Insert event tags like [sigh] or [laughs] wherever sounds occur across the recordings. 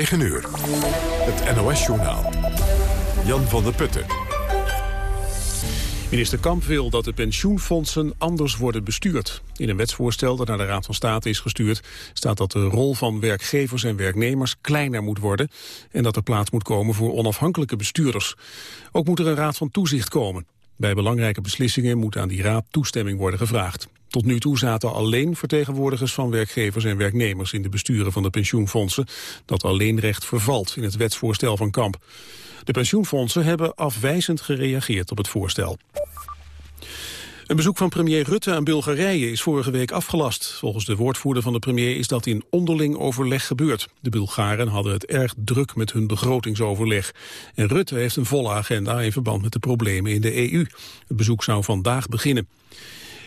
9 uur. Het NOS-journaal. Jan van der Putten. Minister Kamp wil dat de pensioenfondsen anders worden bestuurd. In een wetsvoorstel dat naar de Raad van State is gestuurd... staat dat de rol van werkgevers en werknemers kleiner moet worden... en dat er plaats moet komen voor onafhankelijke bestuurders. Ook moet er een Raad van Toezicht komen. Bij belangrijke beslissingen moet aan die raad toestemming worden gevraagd. Tot nu toe zaten alleen vertegenwoordigers van werkgevers en werknemers in de besturen van de pensioenfondsen. Dat alleenrecht vervalt in het wetsvoorstel van Kamp. De pensioenfondsen hebben afwijzend gereageerd op het voorstel. Een bezoek van premier Rutte aan Bulgarije is vorige week afgelast. Volgens de woordvoerder van de premier is dat in onderling overleg gebeurd. De Bulgaren hadden het erg druk met hun begrotingsoverleg. En Rutte heeft een volle agenda in verband met de problemen in de EU. Het bezoek zou vandaag beginnen.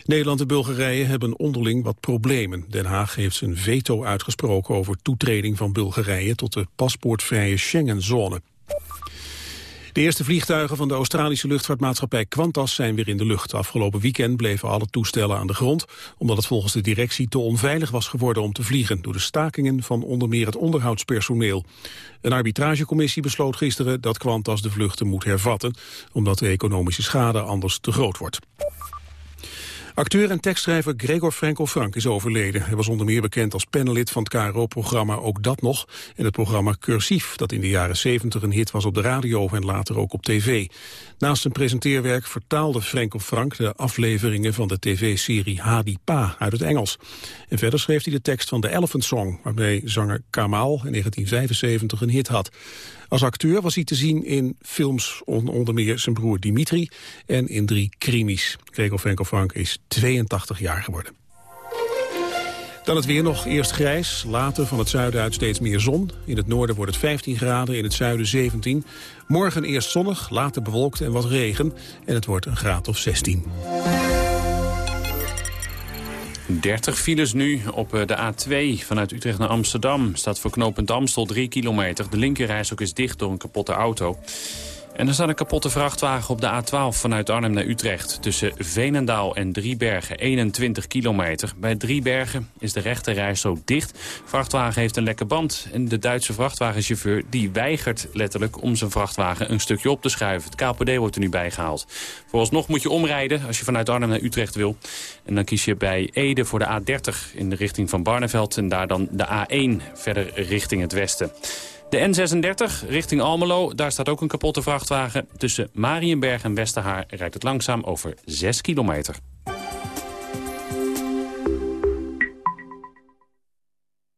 Nederland en Bulgarije hebben onderling wat problemen. Den Haag heeft zijn veto uitgesproken over toetreding van Bulgarije tot de paspoortvrije Schengenzone. De eerste vliegtuigen van de Australische luchtvaartmaatschappij Qantas zijn weer in de lucht. Afgelopen weekend bleven alle toestellen aan de grond, omdat het volgens de directie te onveilig was geworden om te vliegen door de stakingen van onder meer het onderhoudspersoneel. Een arbitragecommissie besloot gisteren dat Qantas de vluchten moet hervatten, omdat de economische schade anders te groot wordt. Acteur en tekstschrijver Gregor Frenkel Frank is overleden. Hij was onder meer bekend als panelid van het KRO-programma Ook Dat Nog... en het programma Cursief, dat in de jaren 70 een hit was op de radio... en later ook op tv. Naast zijn presenteerwerk vertaalde Frenkel Frank... de afleveringen van de tv-serie Hadi Pa uit het Engels. En verder schreef hij de tekst van de Elephant Song... waarmee zanger Kamal in 1975 een hit had. Als acteur was hij te zien in films onder meer zijn broer Dimitri en in drie krimis. Gregor Frenkel Frank is 82 jaar geworden. Dan het weer nog eerst grijs, later van het zuiden uit steeds meer zon. In het noorden wordt het 15 graden, in het zuiden 17. Morgen eerst zonnig, later bewolkt en wat regen. En het wordt een graad of 16. 30 files nu op eh, de A2 vanuit Utrecht naar Amsterdam. Staat voor knooppunt Amstel 3 kilometer. De linkerreis ook is dicht door een kapotte auto. En er staat een kapotte vrachtwagen op de A12 vanuit Arnhem naar Utrecht. Tussen Veenendaal en Driebergen, 21 kilometer. Bij Driebergen is de rechte zo dicht. vrachtwagen heeft een lekke band. En de Duitse vrachtwagenchauffeur die weigert letterlijk om zijn vrachtwagen een stukje op te schuiven. Het KPD wordt er nu bijgehaald. Vooralsnog moet je omrijden als je vanuit Arnhem naar Utrecht wil. En dan kies je bij Ede voor de A30 in de richting van Barneveld. En daar dan de A1 verder richting het westen. De N36 richting Almelo, daar staat ook een kapotte vrachtwagen. Tussen Marienberg en Westerhaar rijdt het langzaam over 6 kilometer.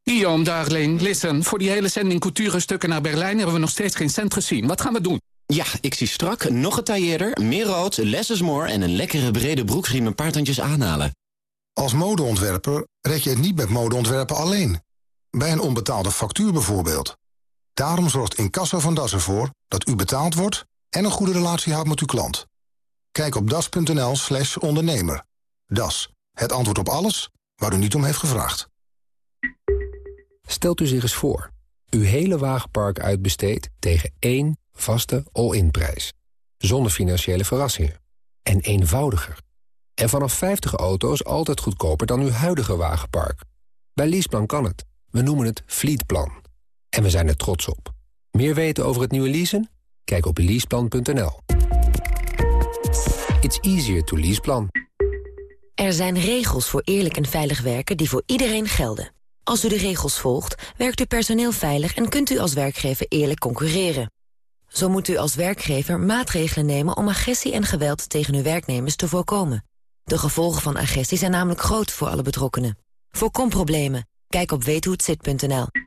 Guillaume, darling, listen. Voor die hele zending couture-stukken naar Berlijn... hebben we nog steeds geen cent gezien. Wat gaan we doen? Ja, ik zie strak, nog getailleerder, meer rood, less is more... en een lekkere brede broekriem een paar tandjes aanhalen. Als modeontwerper red je het niet met modeontwerpen alleen. Bij een onbetaalde factuur bijvoorbeeld. Daarom zorgt Incasso van Das ervoor dat u betaald wordt... en een goede relatie houdt met uw klant. Kijk op das.nl slash ondernemer. Das, het antwoord op alles waar u niet om heeft gevraagd. Stelt u zich eens voor. Uw hele wagenpark uitbesteedt tegen één vaste all-in-prijs. Zonder financiële verrassingen. En eenvoudiger. En vanaf 50 auto's altijd goedkoper dan uw huidige wagenpark. Bij Leaseplan kan het. We noemen het Fleetplan. En we zijn er trots op. Meer weten over het nieuwe leasen? Kijk op leaseplan.nl. It's easier to leaseplan. Er zijn regels voor eerlijk en veilig werken die voor iedereen gelden. Als u de regels volgt, werkt uw personeel veilig... en kunt u als werkgever eerlijk concurreren. Zo moet u als werkgever maatregelen nemen om agressie en geweld tegen uw werknemers te voorkomen. De gevolgen van agressie zijn namelijk groot voor alle betrokkenen. Voorkom problemen. Kijk op weethohetzit.nl.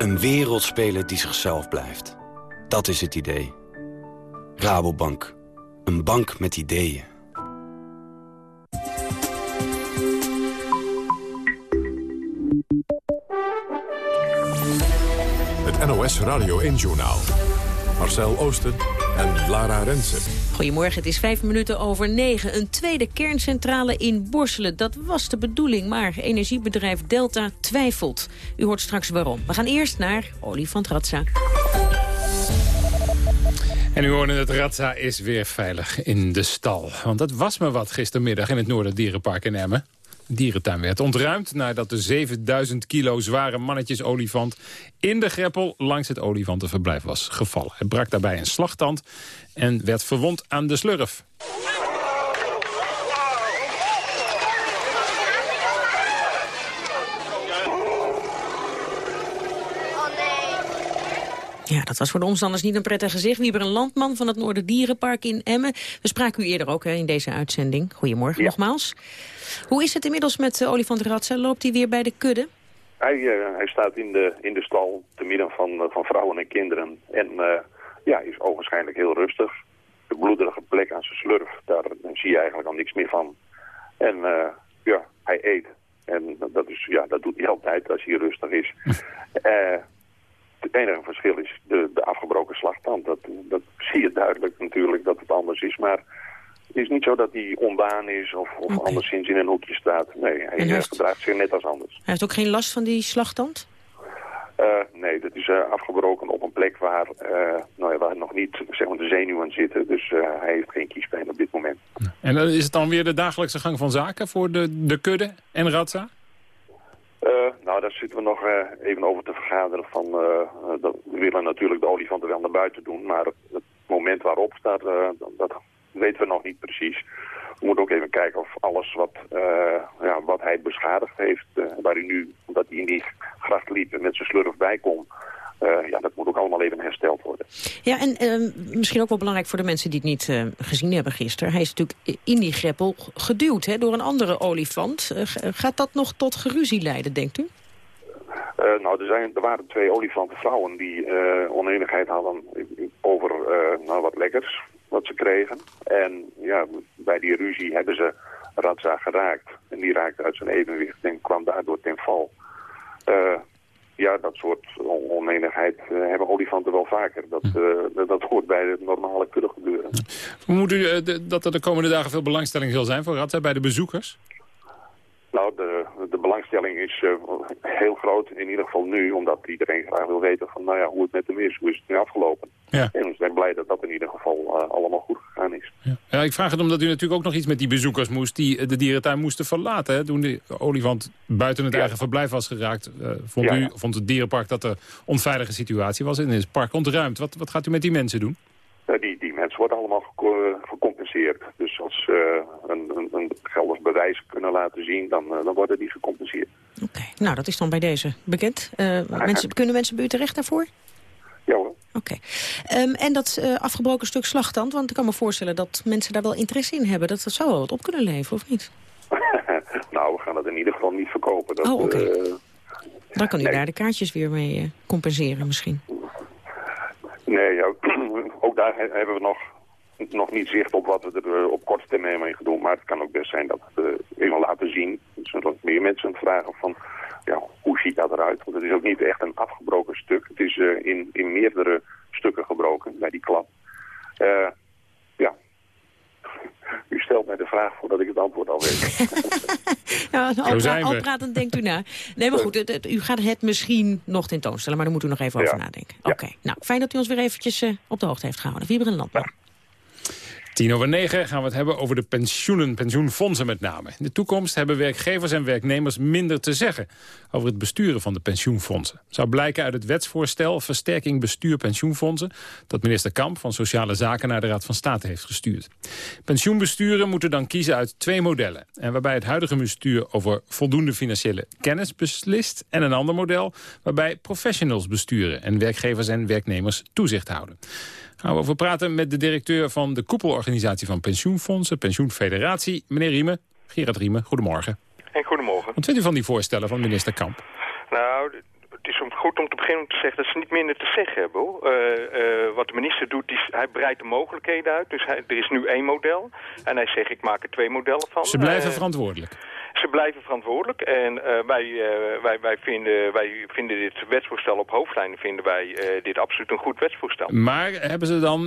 Een wereldspeler die zichzelf blijft. Dat is het idee. Rabobank. Een bank met ideeën. Het NOS Radio 1-journaal. Marcel Oosten en Lara Rensen. Goedemorgen, het is vijf minuten over negen. Een tweede kerncentrale in Borselen. Dat was de bedoeling, maar energiebedrijf Delta twijfelt. U hoort straks waarom. We gaan eerst naar Olifant Ratsa. En u hoorde het, Ratsa is weer veilig in de stal. Want dat was me wat gistermiddag in het Noorderdierenpark in Emmen. Dierentuin werd ontruimd nadat de 7000 kilo zware mannetjesolifant... in de greppel langs het olifantenverblijf was gevallen. Hij brak daarbij een slagtand en werd verwond aan de slurf. Ja, dat was voor de omstanders niet een prettig gezicht. Wieber een landman van het Noorderdierenpark in Emmen. We spraken u eerder ook hè, in deze uitzending. Goedemorgen nogmaals. Hoe is het inmiddels met uh, olifant Ratsen? Loopt hij weer bij de kudde? Hij, uh, hij staat in de, in de stal te midden van, uh, van vrouwen en kinderen. En ja, is ogenschijnlijk heel rustig. De bloederige plek aan zijn slurf, daar zie je eigenlijk al niks meer van. En ja, hij eet. En dat, is, ja, dat doet hij altijd als hij rustig is. [laughs] Het enige verschil is de, de afgebroken slagtand. Dat, dat zie je duidelijk natuurlijk dat het anders is. Maar het is niet zo dat hij ondaan is of, of okay. anderszins in een hoekje staat. Nee, hij heeft... gedraagt zich net als anders. Hij heeft ook geen last van die slagtand? Uh, nee, dat is uh, afgebroken op een plek waar, uh, nou ja, waar nog niet zeg maar, de zenuwen zitten. Dus hij heeft geen kiespijn op dit moment. En is het dan weer de dagelijkse gang van zaken voor de, de kudde en Ratsa? Uh, nou, daar zitten we nog uh, even over te vergaderen. Van, uh, dat, we willen natuurlijk de olifanten wel naar buiten doen, maar het moment waarop staat, dat, weten we nog niet precies. We moeten ook even kijken of alles wat, ja, wat hij beschadigd heeft, waar hij nu, omdat hij in die gracht liep en met zijn slurf bij kon, ja, dat moet ook allemaal even hersteld worden. Ja, en uh, misschien ook wel belangrijk voor de mensen die het niet uh, gezien hebben gisteren. Hij is natuurlijk in die greppel geduwd hè, door een andere olifant. gaat dat nog tot geruzie leiden, denkt u? nou, er, zijn, er waren twee olifantenvrouwen die oneenigheid hadden over nou, wat lekkers wat ze kregen. En ja, bij die ruzie hebben ze Radza geraakt. En die raakte uit zijn evenwicht en kwam daardoor ten val dat soort oneenigheid uh, hebben olifanten wel vaker. Dat, uh, dat hoort bij het normale gebeuren. Vermoedt u de, dat er de komende dagen veel belangstelling zal zijn voor Radza bij de bezoekers? Belangstelling is heel groot, in ieder geval nu, omdat iedereen graag wil weten van, nou ja, hoe het met hem is, hoe is het nu afgelopen. Ja. En we zijn blij dat dat in ieder geval allemaal goed gegaan is. Ja. ja. ik vraag het omdat u natuurlijk ook nog iets met die bezoekers moest die de dierentuin moesten verlaten. Hè? Toen de olifant buiten het ja. eigen verblijf was geraakt, vond, u, vond het dierenpark dat er onveilige situatie was en is het park ontruimd. Wat, wat gaat u met die mensen doen? Die, die mensen worden allemaal gecompenseerd. Dus als ze uh, een, een, een geldig bewijs kunnen laten zien, dan, uh, dan worden die gecompenseerd. Oké, okay. nou dat is dan bij deze bekend. Mensen, kunnen mensen bij u terecht daarvoor? Ja hoor. Oké. Okay. Um, en dat afgebroken stuk slagtand, want ik kan me voorstellen dat mensen daar wel interesse in hebben. Dat, dat zou wel wat op kunnen leveren, of niet? [laughs] nou, we gaan het in ieder geval niet verkopen. Dat, oh, oké. Okay. dan kan u nee. daar de kaartjes weer mee compenseren misschien. Nee, ja, daar hebben we nog, nog niet zicht op wat we er op korte termijn mee gaan doen. Maar het kan ook best zijn dat we het even laten zien. Zodat meer mensen vragen van, ja, hoe ziet dat eruit? Want het is ook niet echt een afgebroken stuk. Het is uh, in, in meerdere stukken gebroken bij die klap. U stelt mij de vraag voordat ik het antwoord al weet. [laughs] ja, al, pra al pratend denkt u na. Nee, maar goed, het, het, u gaat het misschien nog tentoonstellen, maar daar moet u nog even over ja. nadenken. Oké, okay. nou, fijn dat u ons weer eventjes uh, op de hoogte heeft gehouden. Wieber en Landman. Ja. Tien over negen gaan we het hebben over de pensioenen, pensioenfondsen met name. In de toekomst hebben werkgevers en werknemers minder te zeggen... over het besturen van de pensioenfondsen. Zou blijken uit het wetsvoorstel Versterking Bestuur Pensioenfondsen... dat minister Kamp van Sociale Zaken naar de Raad van State heeft gestuurd. Pensioenbesturen moeten dan kiezen uit twee modellen. En waarbij het huidige bestuur over voldoende financiële kennis beslist... en een ander model waarbij professionals besturen... en werkgevers en werknemers toezicht houden gaan we over praten met de directeur van de koepelorganisatie van pensioenfondsen, Pensioenfederatie, meneer Riemen. Gerard Riemen, goedemorgen. En goedemorgen. Wat vindt u van die voorstellen van minister Kamp? Nou, het is goed om te beginnen te zeggen dat ze niet minder te zeggen hebben. Hoor. Uh, uh, wat de minister doet, is, hij breidt de mogelijkheden uit. Dus hij, er is nu één model. En hij zegt, ik maak er twee modellen van. Ze blijven uh, verantwoordelijk. Ze blijven verantwoordelijk. En wij, wij, wij, vinden, wij vinden dit wetsvoorstel op hoofdlijnen vinden wij dit absoluut een goed wetsvoorstel. Maar hebben ze dan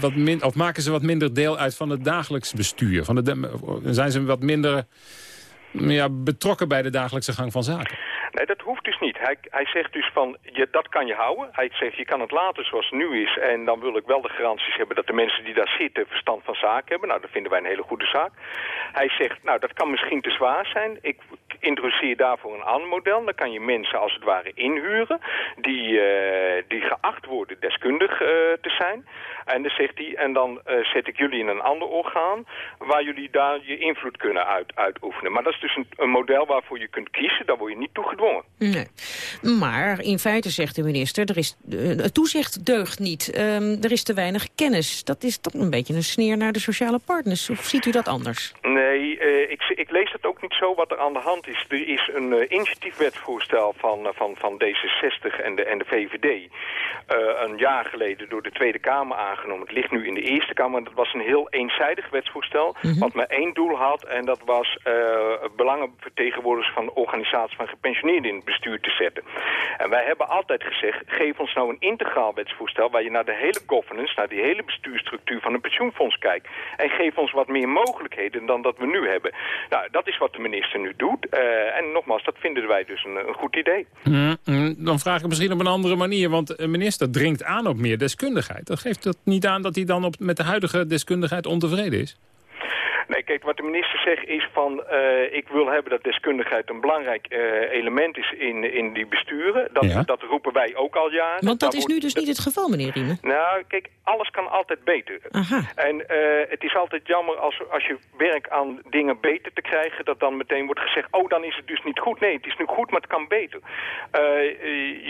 wat min, of maken ze wat minder deel uit van het dagelijks bestuur? Van de, zijn ze wat minder ja, betrokken bij de dagelijkse gang van zaken? Nee, dat hoeft dus niet. Hij, hij zegt dus van, je, dat kan je houden. Hij zegt, je kan het laten zoals het nu is. En dan wil ik wel de garanties hebben dat de mensen die daar zitten verstand van zaken hebben. Nou, dat vinden wij een hele goede zaak. Hij zegt, nou, dat kan misschien te zwaar zijn. Ik introduceer daarvoor een ander model. Dan kan je mensen als het ware inhuren die, uh, die geacht worden deskundig uh, te zijn. En dan zegt hij, en dan uh, zet ik jullie in een ander orgaan waar jullie daar je invloed kunnen uit, uitoefenen. Maar dat is dus een, een model waarvoor je kunt kiezen. Daar word je niet toe gedwongen. Nee. Maar in feite zegt de minister, er is, het toezicht deugt niet. Um, er is te weinig kennis. Dat is toch een beetje een sneer naar de sociale partners. Of ziet u dat anders? Nee, uh, ik, ik lees het ook niet zo wat er aan de hand is. Er is een uh, initiatiefwetvoorstel van, uh, van, van D66 en de, en de VVD... een jaar geleden door de Tweede Kamer aangenomen. Het ligt nu in de Eerste Kamer. Dat was een heel eenzijdig wetsvoorstel... Mm -hmm. wat maar één doel had. En dat was belangenvertegenwoordigers van organisaties van gepensioneerden in het bestuur te zetten. En wij hebben altijd gezegd, geef ons nou een integraal wetsvoorstel... waar je naar de hele governance, naar die hele bestuurstructuur van een pensioenfonds kijkt. En geef ons wat meer mogelijkheden dan dat we nu hebben. Nou, dat is wat de minister nu doet. Uh, en nogmaals, dat vinden wij dus een, een goed idee. Mm, mm, dan vraag ik misschien op een andere manier, want de minister dringt aan op meer deskundigheid. Dat geeft dat niet aan dat hij dan op, met de huidige deskundigheid ontevreden is? Nee, kijk, wat de minister zegt is van... Uh, ik wil hebben dat deskundigheid een belangrijk uh, element is in, in die besturen. Dat, ja. dat roepen wij ook al jaren. Want dat, dat is nu dus niet het geval, meneer Riemen? Nou, kijk, alles kan altijd beter. Aha. En uh, het is altijd jammer als, als je werkt aan dingen beter te krijgen... dat dan meteen wordt gezegd, oh, dan is het dus niet goed. Nee, het is nu goed, maar het kan beter.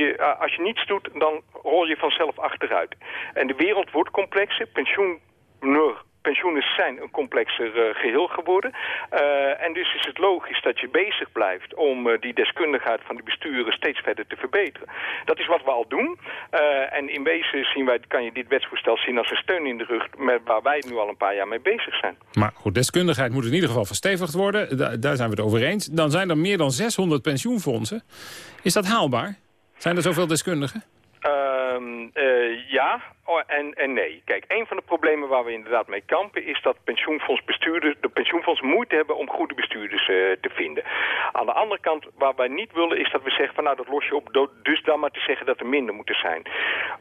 je, als je niets doet, dan rol je vanzelf achteruit. En de wereld wordt complexer. Pensioen pensioenen zijn een complexer uh, geheel geworden. Uh, en dus is het logisch dat je bezig blijft om uh, die deskundigheid van de besturen steeds verder te verbeteren. Dat is wat we al doen. en in wezen zien wij, kan je dit wetsvoorstel zien als een steun in de rug met waar wij nu al een paar jaar mee bezig zijn. Maar goed, deskundigheid moet in ieder geval verstevigd worden. Da daar zijn we het over eens. Dan zijn er meer dan 600 pensioenfondsen. Is dat haalbaar? Zijn er zoveel deskundigen? Um, uh, ja en, en nee. Kijk, een van de problemen waar we inderdaad mee kampen... is dat pensioenfondsbestuurders, de pensioenfonds moeite hebben om goede bestuurders uh, te vinden. Aan de andere kant, waar wij niet willen, is dat we zeggen... van nou, dat los je op, dus dan maar te zeggen dat er minder moeten zijn.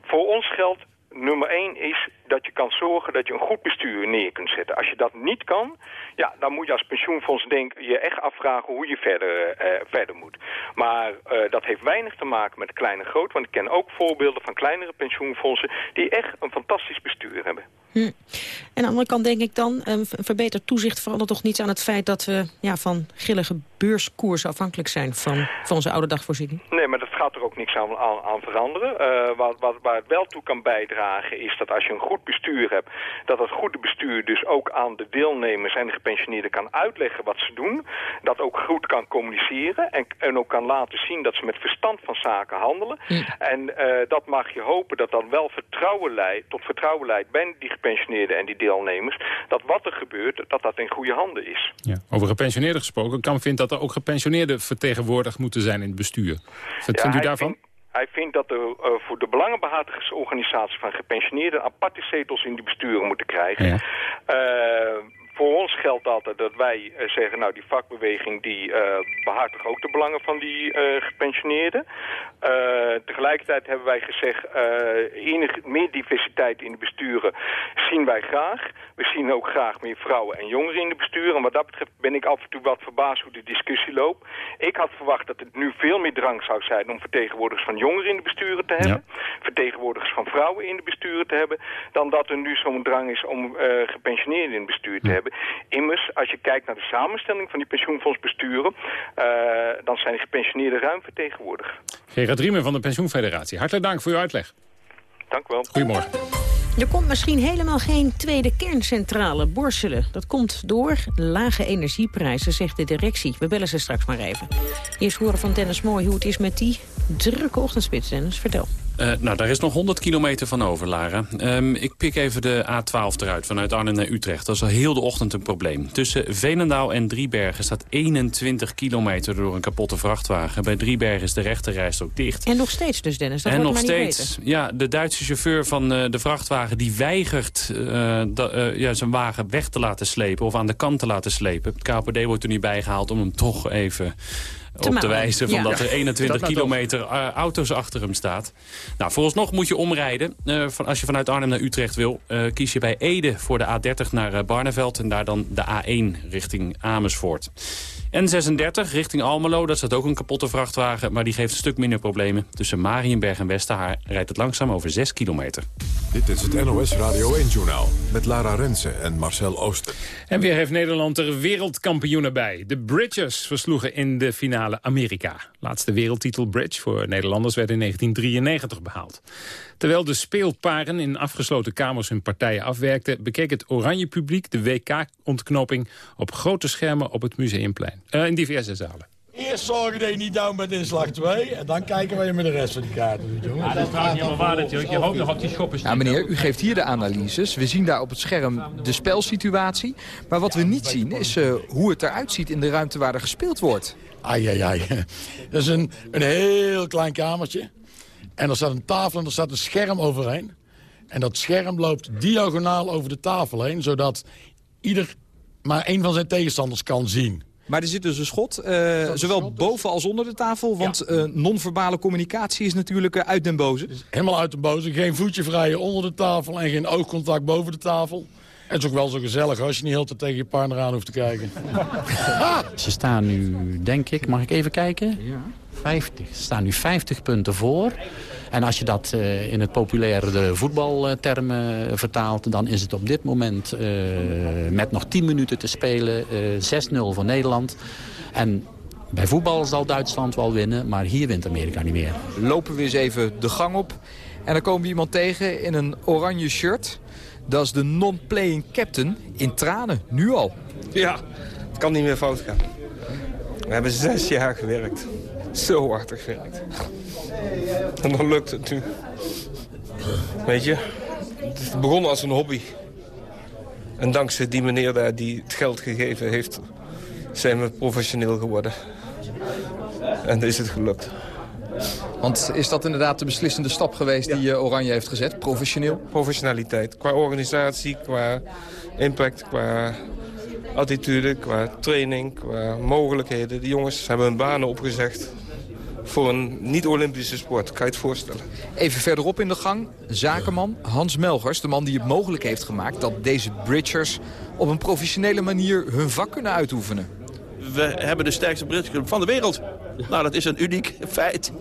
Voor ons geldt nummer één is dat je kan zorgen dat je een goed bestuur neer kunt zetten. Als je dat niet kan, ja, dan moet je als pensioenfonds denk, je echt afvragen hoe je verder, uh, verder moet. Maar uh, dat heeft weinig te maken met klein en groot, want ik ken ook voorbeelden van kleinere pensioenfondsen die echt een fantastisch bestuur hebben. Hm. En aan de andere kant denk ik dan, een verbeterd toezicht verandert toch niets aan het feit dat we ja, van grillige beurskoersen afhankelijk zijn van, van onze oude dagvoorziening? Nee, maar dat gaat er ook niks aan, aan, aan veranderen. Uh, wat, wat, waar het wel toe kan bijdragen is dat als je een goed bestuur hebt, dat dat goede bestuur dus ook aan de deelnemers en de gepensioneerden kan uitleggen wat ze doen. Dat ook goed kan communiceren en, en ook kan laten zien dat ze met verstand van zaken handelen. Hm. En uh, dat mag je hopen dat dan wel vertrouwen leidt, tot vertrouwen leidt bij die gepensioneerden en die deelnemers. Dat wat er gebeurt, dat dat in goede handen is. Ja. Over gepensioneerden gesproken, kan vindt dat er ook gepensioneerden vertegenwoordigd moeten zijn in het bestuur. Vindt u daarvan? Vindt, hij vindt dat er uh, voor de belangenbehartigingsorganisatie van gepensioneerden aparte zetels in die besturen moeten krijgen. Ja. Uh, voor ons geldt altijd dat wij uh, zeggen, nou die vakbeweging die uh, behartigt ook de belangen van die uh, gepensioneerden. tegelijkertijd hebben wij gezegd, enige, meer diversiteit in de besturen zien wij graag. We zien ook graag meer vrouwen en jongeren in de besturen. En wat dat betreft ben ik af en toe wat verbaasd hoe de discussie loopt. Ik had verwacht dat het nu veel meer drang zou zijn om vertegenwoordigers van jongeren in de besturen te hebben. Ja. Vertegenwoordigers van vrouwen in de besturen te hebben. Dan dat er nu zo'n drang is om gepensioneerden in het bestuur te ja. hebben. Immers, als je kijkt naar de samenstelling van die pensioenfondsbesturen... Uh, dan zijn de gepensioneerden ruim vertegenwoordigd. Gerard Riemen van de Pensioenfederatie. Hartelijk dank voor uw uitleg. Dank u wel. Goedemorgen. Er komt misschien helemaal geen tweede kerncentrale, Borselen. Dat komt door lage energieprijzen, zegt de directie. We bellen ze straks maar even. Eerst horen van Dennis Mooi hoe het is met die drukke ochtendspits, Dennis. Vertel. Uh, nou, daar is nog 100 kilometer van over, Lara. Um, ik pik even de A12 eruit, vanuit Arnhem naar Utrecht. Dat is al heel de ochtend een probleem. Tussen Veenendaal en Driebergen staat 21 kilometer door een kapotte vrachtwagen. Bij Driebergen is de rechterrijstrook dicht. En nog steeds dus, Dennis, dat En nog steeds, ja, de Duitse chauffeur van uh, de vrachtwagen... die weigert uh, da, ja, zijn wagen weg te laten slepen of aan de kant te laten slepen. Het KPD wordt er niet bijgehaald om hem toch even op te wijzen van dat er 21 kilometer uh, auto's achter hem staat. Nou, vooralsnog moet je omrijden. Uh, van, als je vanuit Arnhem naar Utrecht wil, uh, kies je bij Ede voor de A30 naar Barneveld... en daar dan de A1 richting Amersfoort. N36 richting Almelo, dat staat ook een kapotte vrachtwagen... maar die geeft een stuk minder problemen. Tussen Marienberg en Westerhaar rijdt het langzaam over 6 kilometer. Dit is het NOS Radio 1-journaal met Lara Rensen en Marcel Ooster. En weer heeft Nederland er wereldkampioenen bij. De Bridgers versloegen in de finale Amerika. Laatste wereldtitel Bridge voor Nederlanders werd in 1993 behaald. Terwijl de speelparen in afgesloten kamers hun partijen afwerkten... bekeek het oranje publiek de WK-ontknoping op grote schermen op het Museumplein. Uh, in diverse zalen. Eerst zorgen dat je niet down bent in slag 2. En dan kijken we je met de rest van die kaarten doet. Ja, dat is trouwens helemaal waar natuurlijk. Je hoopt nog op die schoppen. Ja, meneer, u geeft hier de analyses. We zien daar op het scherm de spelsituatie. Maar wat we niet zien is uh, hoe het eruit ziet in de ruimte waar er gespeeld wordt. Ai, ai, ai. [laughs] Dat is een, een heel klein kamertje. En er staat een tafel en er staat een scherm overheen. En dat scherm loopt diagonaal over de tafel heen... zodat ieder maar één van zijn tegenstanders kan zien. Maar er zit dus een schot, uh, zowel dus- boven als onder de tafel. Want ja. uh, non-verbale communicatie is natuurlijk uh, uit den boze. Helemaal uit den boze. Geen voetje vrij onder de tafel en geen oogcontact boven de tafel. En het is ook wel zo gezellig als je niet heel tijd tegen je partner aan hoeft te kijken. [laughs] Ze staan nu, denk ik, mag ik even kijken? Ja. 50. Ze staan nu 50 punten voor. En als je dat uh, in het populaire voetbaltermen uh, vertaalt... dan is het op dit moment uh, met nog 10 minuten te spelen 6-0 voor Nederland. En bij voetbal zal Duitsland wel winnen, maar hier wint Amerika niet meer. Lopen we eens even de gang op. En dan komen we iemand tegen in een oranje shirt. Dat is de non-playing captain in tranen, nu al. Ja, het kan niet meer fout gaan. We hebben zes jaar gewerkt. Zo hard gewerkt. En dan lukt het nu. Weet je, het is begonnen als een hobby. En dankzij die meneer daar die het geld gegeven heeft... zijn we professioneel geworden. En is het gelukt. Want is dat inderdaad de beslissende stap geweest die uh, Oranje heeft gezet, professioneel? Professionaliteit, qua organisatie, qua impact, qua attitude, qua training, qua mogelijkheden. De jongens hebben hun banen opgezegd voor een niet-Olympische sport. Kan je het voorstellen? Even verderop in de gang, zakenman Hans Melgers. De man die het mogelijk heeft gemaakt dat deze bridgers... op een professionele manier hun vak kunnen uitoefenen. We hebben de sterkste bridgeclub van de wereld. Nou, dat is een uniek feit.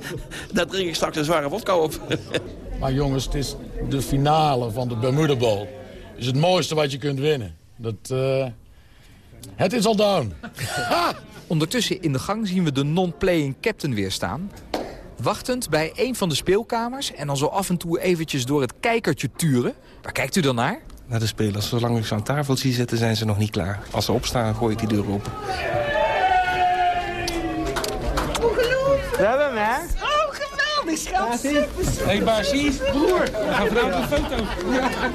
Daar drink ik straks een zware vodka op. [laughs] Maar jongens, het is de finale van de Bermuda Bowl. Het is het mooiste wat je kunt winnen. Dat, uh... Het is al down. [laughs] Ondertussen in de gang zien we de non-playing captain weer staan. Wachtend bij een van de speelkamers en dan zo af en toe eventjes door het kijkertje turen. Waar kijkt u dan naar? Naar de spelers. Zolang ik ze aan tafel zie zitten zijn ze nog niet klaar. Als ze opstaan gooi ik die deur open. We hebben hem, hè? Geweldig, schat. Hé, hey, Basie. Broer, we gaan vanavond een foto.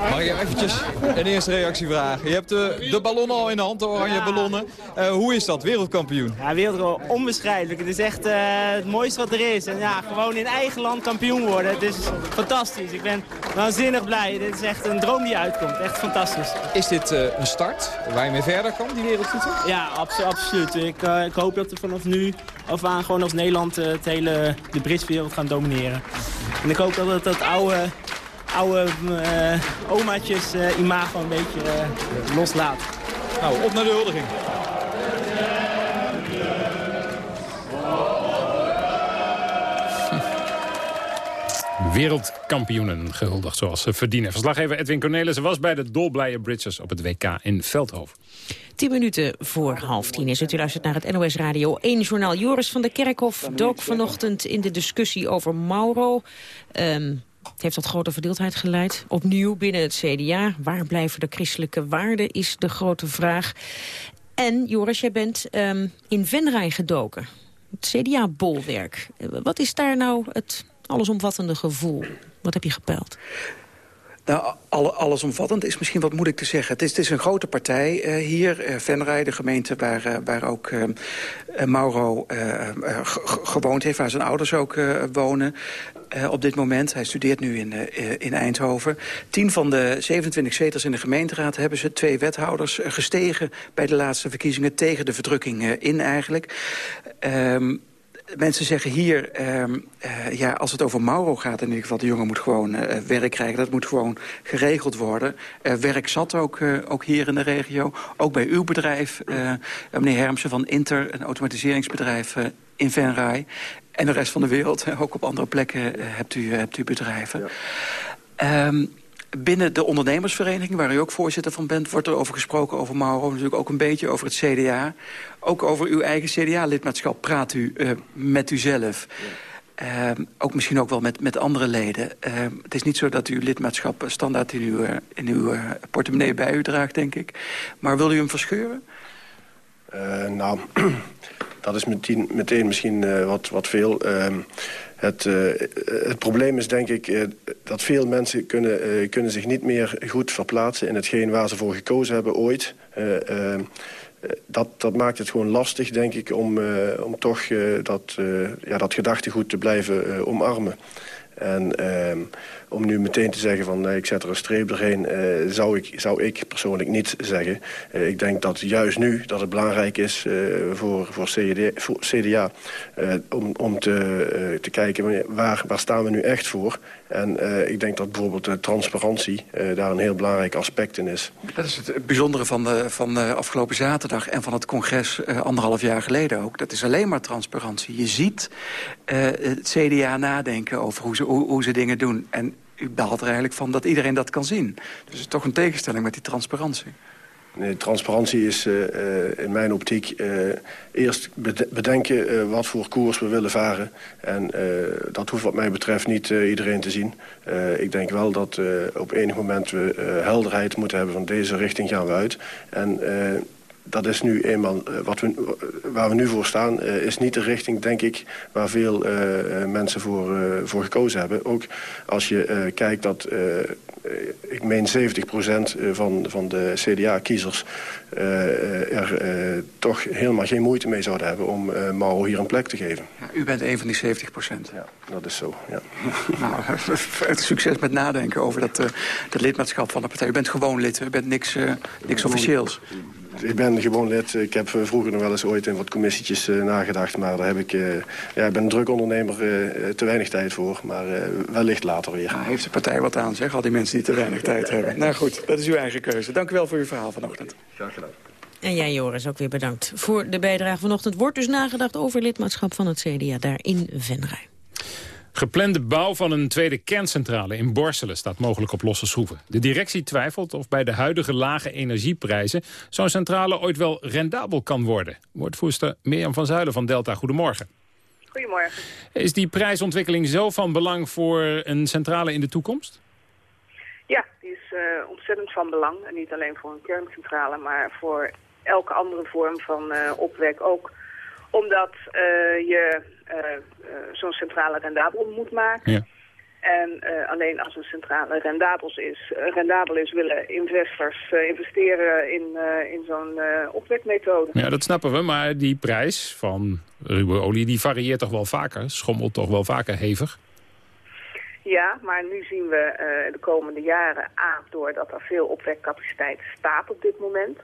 Mag ik eventjes een eerste reactie vragen? Je hebt de, de ballonnen al in de hand, de oranje ja. ballonnen. Uh, hoe is dat, wereldkampioen? Ja, wereldkampioen, onbeschrijfelijk. Het is echt uh, het mooiste wat er is. En ja, gewoon in eigen land kampioen worden. Het is fantastisch. Ik ben waanzinnig blij. Dit is echt een droom die uitkomt. Echt fantastisch. Is dit uh, een start waar je mee verder kan, die wereldtitel? Ja, abso absoluut. Ik, ik hoop dat we vanaf nu af aan gewoon als Nederland het hele, de Britse wereld gaan domineren. En ik hoop dat het dat oude, oude uh, omaatjes uh, imago een beetje uh, loslaat. Nou, op naar de huldiging. Wereldkampioenen gehuldigd zoals ze verdienen. Verslaggever Edwin Cornelissen was bij de dolblije Bridges op het WK in Veldhoven. Tien minuten voor half tien is het. U luistert naar het NOS Radio 1 journaal. Joris van der Kerkhof dook vanochtend in de discussie over Mauro. Um, het heeft tot grote verdeeldheid geleid. Opnieuw binnen het CDA. Waar blijven de christelijke waarden, is de grote vraag. En Joris, jij bent um, in Venray gedoken. Het CDA-bolwerk. Wat is daar nou het allesomvattende gevoel? Wat heb je gepeild? Nou, alle, allesomvattend is misschien wat moeilijk te zeggen. Het is, het is een grote partij uh, hier, uh, Venray, de gemeente waar, uh, waar ook Mauro gewoond heeft... waar zijn ouders ook wonen op dit moment. Hij studeert nu in, in Eindhoven. Tien van de 27 zetels in de gemeenteraad hebben ze twee wethouders gestegen... bij de laatste verkiezingen tegen de verdrukking in eigenlijk. Um, mensen zeggen hier, uh, uh, ja, als het over Mauro gaat... in ieder geval, de jongen moet gewoon uh, werk krijgen. Dat moet gewoon geregeld worden. werk zat ook, ook hier in de regio. Ook bij uw bedrijf, meneer Hermsen van Inter... een automatiseringsbedrijf in Venray. En de rest van de wereld, [laughs] ook op andere plekken hebt, u, hebt u bedrijven. Ja. Um, Binnen de ondernemersvereniging, waar u ook voorzitter van bent... wordt er over gesproken over Mauro, natuurlijk ook een beetje over het CDA. Ook over uw eigen CDA-lidmaatschap praat u uh, met uzelf. Ja. Uh, ook misschien ook wel met, met andere leden. Uh, het is niet zo dat u lidmaatschap standaard in uw, in uw portemonnee bij u draagt, denk ik. Maar wil u hem verscheuren? nou, [clears throat] dat is meteen, meteen misschien wat, wat veel... Het, uh, het probleem is denk ik uh, dat veel mensen kunnen, uh, kunnen zich niet meer goed verplaatsen... in hetgeen waar ze voor gekozen hebben ooit. dat, dat maakt het gewoon lastig, denk ik, om, om toch dat, ja, dat gedachtegoed te blijven omarmen. En ehm, om nu meteen te zeggen van ik zet er een streep doorheen... Uh, zou, ik, zou ik persoonlijk niet zeggen. Uh, ik denk dat juist nu dat het belangrijk is voor, voor, CDA, voor CDA... om, om te, te kijken waar, waar staan we nu echt voor. En ik denk dat bijvoorbeeld transparantie daar een heel belangrijk aspect in is. Dat is het bijzondere van de, van de afgelopen zaterdag... en van het congres anderhalf jaar geleden ook. Dat is alleen maar transparantie. Je ziet het CDA nadenken over hoe ze, hoe ze dingen doen. En u baalt er eigenlijk van dat iedereen dat kan zien. Dus het is toch een tegenstelling met die transparantie. Nee, transparantie is uh, in mijn optiek uh, eerst bedenken wat voor koers we willen varen. En dat hoeft wat mij betreft niet iedereen te zien. ik denk wel dat op enig moment we helderheid moeten hebben van deze richting gaan we uit. En dat is nu eenmaal uh, wat we, waar we nu voor staan... Uh, is niet de richting, denk ik, waar veel uh, mensen voor, voor gekozen hebben. Ook als je kijkt dat, ik meen 70% van, van de CDA-kiezers... er toch helemaal geen moeite mee zouden hebben om Mauro hier een plek te geven. Ja, u bent een van die 70%. Ja, dat is zo, ja. [laughs] nou, [laughs] succes met nadenken over dat, dat lidmaatschap van de partij. U bent gewoon lid, u bent niks, niks officieels. Ik ben gewoon lid. Ik heb vroeger nog wel eens ooit in wat commissietjes uh, nagedacht. Maar daar heb ik, uh, ja, ik ben een druk ondernemer, uh, te weinig tijd voor. Maar wellicht later weer. Ja, heeft de partij wat aan, zeg? Al die mensen die te weinig [laughs] tijd hebben. Nou goed, dat is uw eigen keuze. Dank u wel voor uw verhaal vanochtend. Graag gedaan. En jij, Joris, ook weer bedankt voor de bijdrage vanochtend. Wordt dus nagedacht over lidmaatschap van het CDA daar in Venray. Geplande bouw van een tweede kerncentrale in Borselen staat mogelijk op losse schroeven. De directie twijfelt of bij de huidige lage energieprijzen zo'n centrale ooit wel rendabel kan worden. Woordvoerster Mirjam van Zuilen van Delta, goedemorgen. Goedemorgen. Is die prijsontwikkeling zo van belang voor een centrale in de toekomst? Ja, die is uh, ontzettend van belang. En niet alleen voor een kerncentrale, maar voor elke andere vorm van uh, opwek ook. Omdat uh, je eh, eh, zo'n centrale rendabel moet maken. Ja. En uh, alleen als een centrale rendabel is, rendabel is willen investors uh, investeren in, in zo'n opwekmethode. Ja, dat snappen we, maar die prijs van ruwe olie die varieert toch wel vaker, schommelt toch wel vaker hevig? Ja, maar nu zien we de komende jaren, A, doordat er veel opwekcapaciteit staat op dit moment...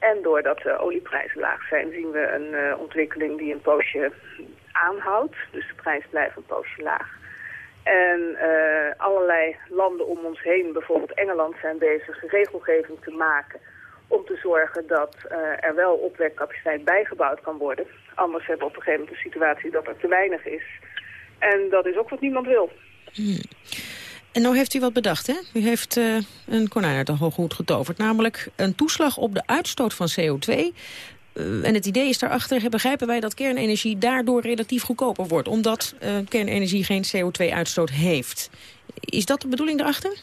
en doordat de olieprijzen laag zijn, zien we een ontwikkeling die een poosje aanhoudt. Dus de prijs blijft een poosje laag. En uh, allerlei landen om ons heen, bijvoorbeeld Engeland, zijn bezig regelgeving te maken om te zorgen dat uh, er wel opwekcapaciteit bijgebouwd kan worden. Anders hebben we op een gegeven moment de situatie dat er te weinig is. En dat is ook wat niemand wil. Hmm. En nou heeft u wat bedacht, hè? U heeft uh, een konijn uit de hoge hoed getoverd. Namelijk een toeslag op de uitstoot van CO2 uh, en het idee is daarachter, begrijpen wij dat kernenergie daardoor relatief goedkoper wordt. Omdat uh, kernenergie geen CO2-uitstoot heeft. Is dat de bedoeling daarachter?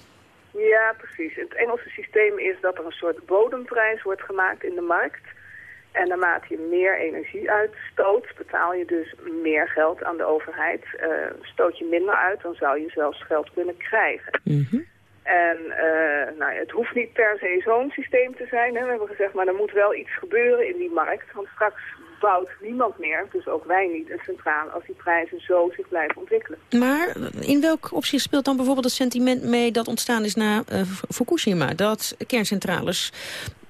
Ja, precies. Het Engelse systeem is dat er een soort bodemprijs wordt gemaakt in de markt. En naarmate je meer energie uitstoot, betaal je dus meer geld aan de overheid. Uh, stoot je minder uit, dan zou je zelfs geld kunnen krijgen. En uh, nou, het hoeft niet per se zo'n systeem te zijn. Hè. We hebben gezegd, maar er moet wel iets gebeuren in die markt. Want straks bouwt niemand meer, dus ook wij niet, een centrale als die prijzen zo zich blijven ontwikkelen. Maar in welk opzicht speelt dan bijvoorbeeld het sentiment mee dat ontstaan is na uh, Fukushima? Dat kerncentrales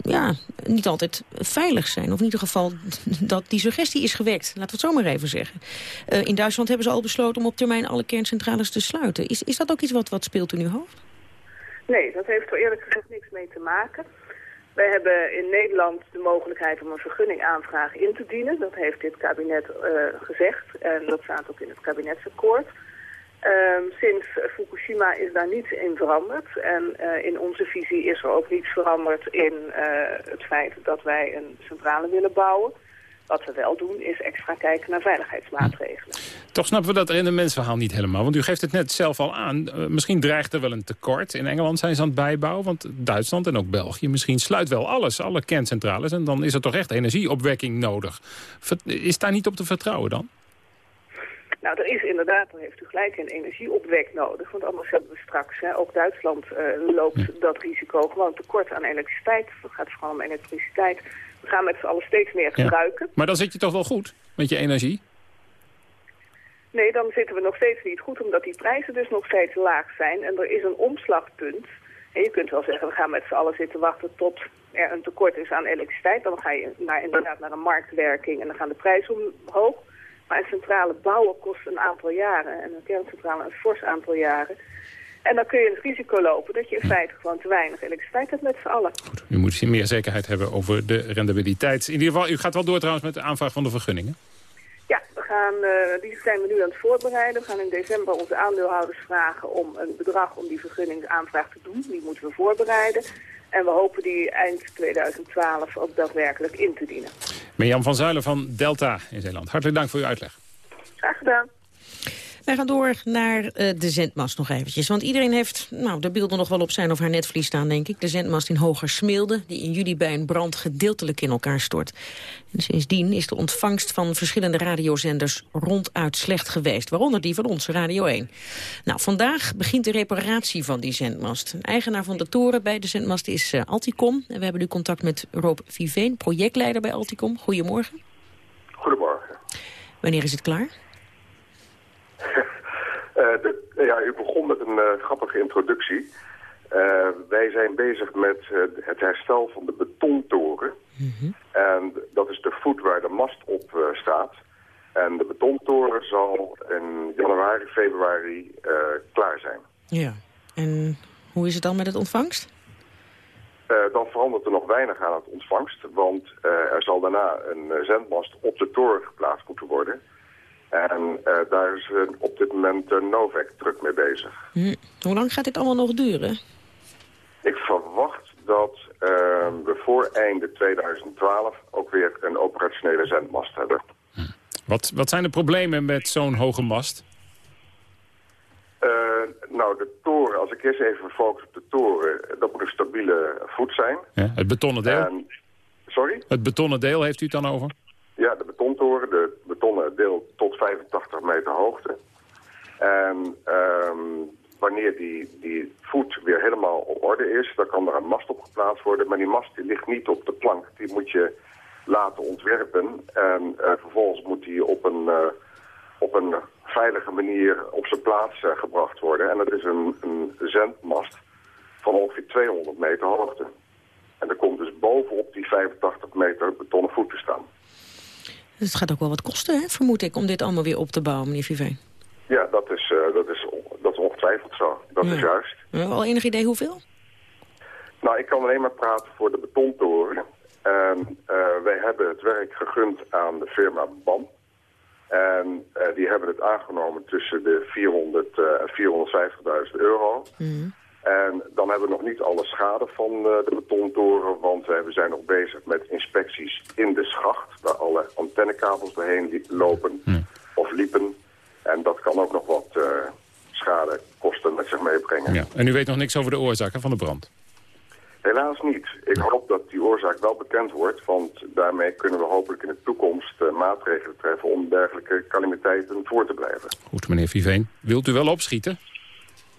ja, niet altijd veilig zijn. Of in ieder geval [laughs] dat die suggestie is gewekt. Laten we het zo maar even zeggen. Uh, in Duitsland hebben ze al besloten om op termijn alle kerncentrales te sluiten. Is, is dat ook iets wat, wat speelt in uw hoofd? Nee, dat heeft er eerlijk gezegd niks mee te maken. Wij hebben in Nederland de mogelijkheid om een vergunningaanvraag in te dienen. Dat heeft dit kabinet uh, gezegd en dat staat ook in het kabinetsakkoord. Um, sinds Fukushima is daar niets in veranderd. En uh, in onze visie is er ook niets veranderd in uh, het feit dat wij een centrale willen bouwen. Wat we wel doen is extra kijken naar veiligheidsmaatregelen. Toch snappen we dat rendementsverhaal niet helemaal. Want u geeft het net zelf al aan. Uh, misschien dreigt er wel een tekort. In Engeland zijn ze aan het bijbouwen. Want Duitsland en ook België misschien sluit wel alles. Alle kerncentrales. En dan is er toch echt energieopwekking nodig. Is daar niet op te vertrouwen dan? Nou, er is inderdaad, dan heeft u gelijk, een energieopwek nodig. Want anders hebben we straks, hè, ook Duitsland uh, loopt dat risico. Gewoon tekort aan elektriciteit. Het gaat vooral om elektriciteit. We gaan met z'n allen steeds meer gebruiken. Ja. Maar dan zit je toch wel goed met je energie? Nee, dan zitten we nog steeds niet goed, omdat die prijzen dus nog steeds laag zijn. En er is een omslagpunt. En je kunt wel zeggen, we gaan met z'n allen zitten wachten tot er een tekort is aan elektriciteit. Dan ga je naar, inderdaad naar een marktwerking en dan gaan de prijzen omhoog. Maar een centrale bouwen kost een aantal jaren en een kerncentrale een fors aantal jaren. En dan kun je het risico lopen dat je in feite gewoon te weinig elektriciteit hebt met z'n allen. Goed, u moet meer zekerheid hebben over de rendabiliteit. In ieder geval, u gaat wel door trouwens met de aanvraag van de vergunningen. Ja, we gaan, uh, die zijn we nu aan het voorbereiden. We gaan in december onze aandeelhouders vragen om een bedrag om die vergunningsaanvraag te doen. Die moeten we voorbereiden. En we hopen die eind 2012 ook daadwerkelijk in te dienen. Mirjam van Zuilen van Delta in Zeeland. Hartelijk dank voor uw uitleg. Graag gedaan. Wij gaan door naar uh, de zendmast nog eventjes. Want iedereen heeft nou, de beelden nog wel op zijn of haar netvlies staan, denk ik. De zendmast in Hoger Smilde, die in juli bij een brand gedeeltelijk in elkaar stort. En sindsdien is de ontvangst van verschillende radiozenders ronduit slecht geweest. Waaronder die van ons, Radio 1. Nou, vandaag begint de reparatie van die zendmast. Eigenaar van de toren bij de zendmast is uh, Alticom. En we hebben nu contact met Rob Viveen, projectleider bij Alticom. Goedemorgen. Goedemorgen. Wanneer is het klaar? [laughs] De, ja, u begon met een uh, grappige introductie. Uh, wij zijn bezig met het herstel van de betontoren. Mm -hmm. En dat is de voet waar de mast op staat. En de betontoren zal in januari, februari klaar zijn. Ja, en hoe is het dan met het ontvangst? dan verandert er nog weinig aan het ontvangst. Want er zal daarna een zendmast op de toren geplaatst moeten worden... En uh, daar is uh, op dit moment uh, Novak druk mee bezig. Hm. Hoe lang gaat dit allemaal nog duren? Ik verwacht dat we voor einde 2012 ook weer een operationele zendmast hebben. Hm. Wat, wat zijn de problemen met zo'n hoge mast? nou, de toren, als ik eerst even focus op de toren, dat moet een stabiele voet zijn. Ja, het betonnen deel? En, sorry? Het betonnen deel heeft u het dan over? Ja, de betontoren, de betonnen deel tot 85 meter hoogte. En um, wanneer die, die voet weer helemaal op orde is, dan kan er een mast op geplaatst worden. Maar die mast die ligt niet op de plank. Die moet je laten ontwerpen. En uh, vervolgens moet die op een, uh, op een veilige manier op zijn plaats uh, gebracht worden. En dat is een, een zendmast van ongeveer 200 meter hoogte. En er komt dus bovenop die 85 meter betonnen voet te staan. Het gaat ook wel wat kosten, hè, vermoed ik, om dit allemaal weer op te bouwen, meneer Viveen. Ja, dat is, uh, dat is, dat is ongetwijfeld zo. Dat ja. is juist. Hebben al enig idee hoeveel? Nou, ik kan alleen maar praten voor de betontoren. En uh, wij hebben het werk gegund aan de firma BAM. En uh, die hebben het aangenomen tussen de 400 en 450.000 euro. Mm. En dan hebben we nog niet alle schade van uh, de betontoren, want uh, we zijn nog bezig met inspecties in de schacht, waar alle antennekabels doorheen lopen hm. of liepen. En dat kan ook nog wat uh, schadekosten met zich meebrengen. Ja. En u weet nog niks over de oorzaken van de brand? Helaas helaas niet. Ik hoop dat die oorzaak wel bekend wordt, want daarmee kunnen we hopelijk in de toekomst uh, maatregelen treffen om dergelijke calamiteiten voor te blijven. Goed, meneer Viveen. Wilt u wel opschieten?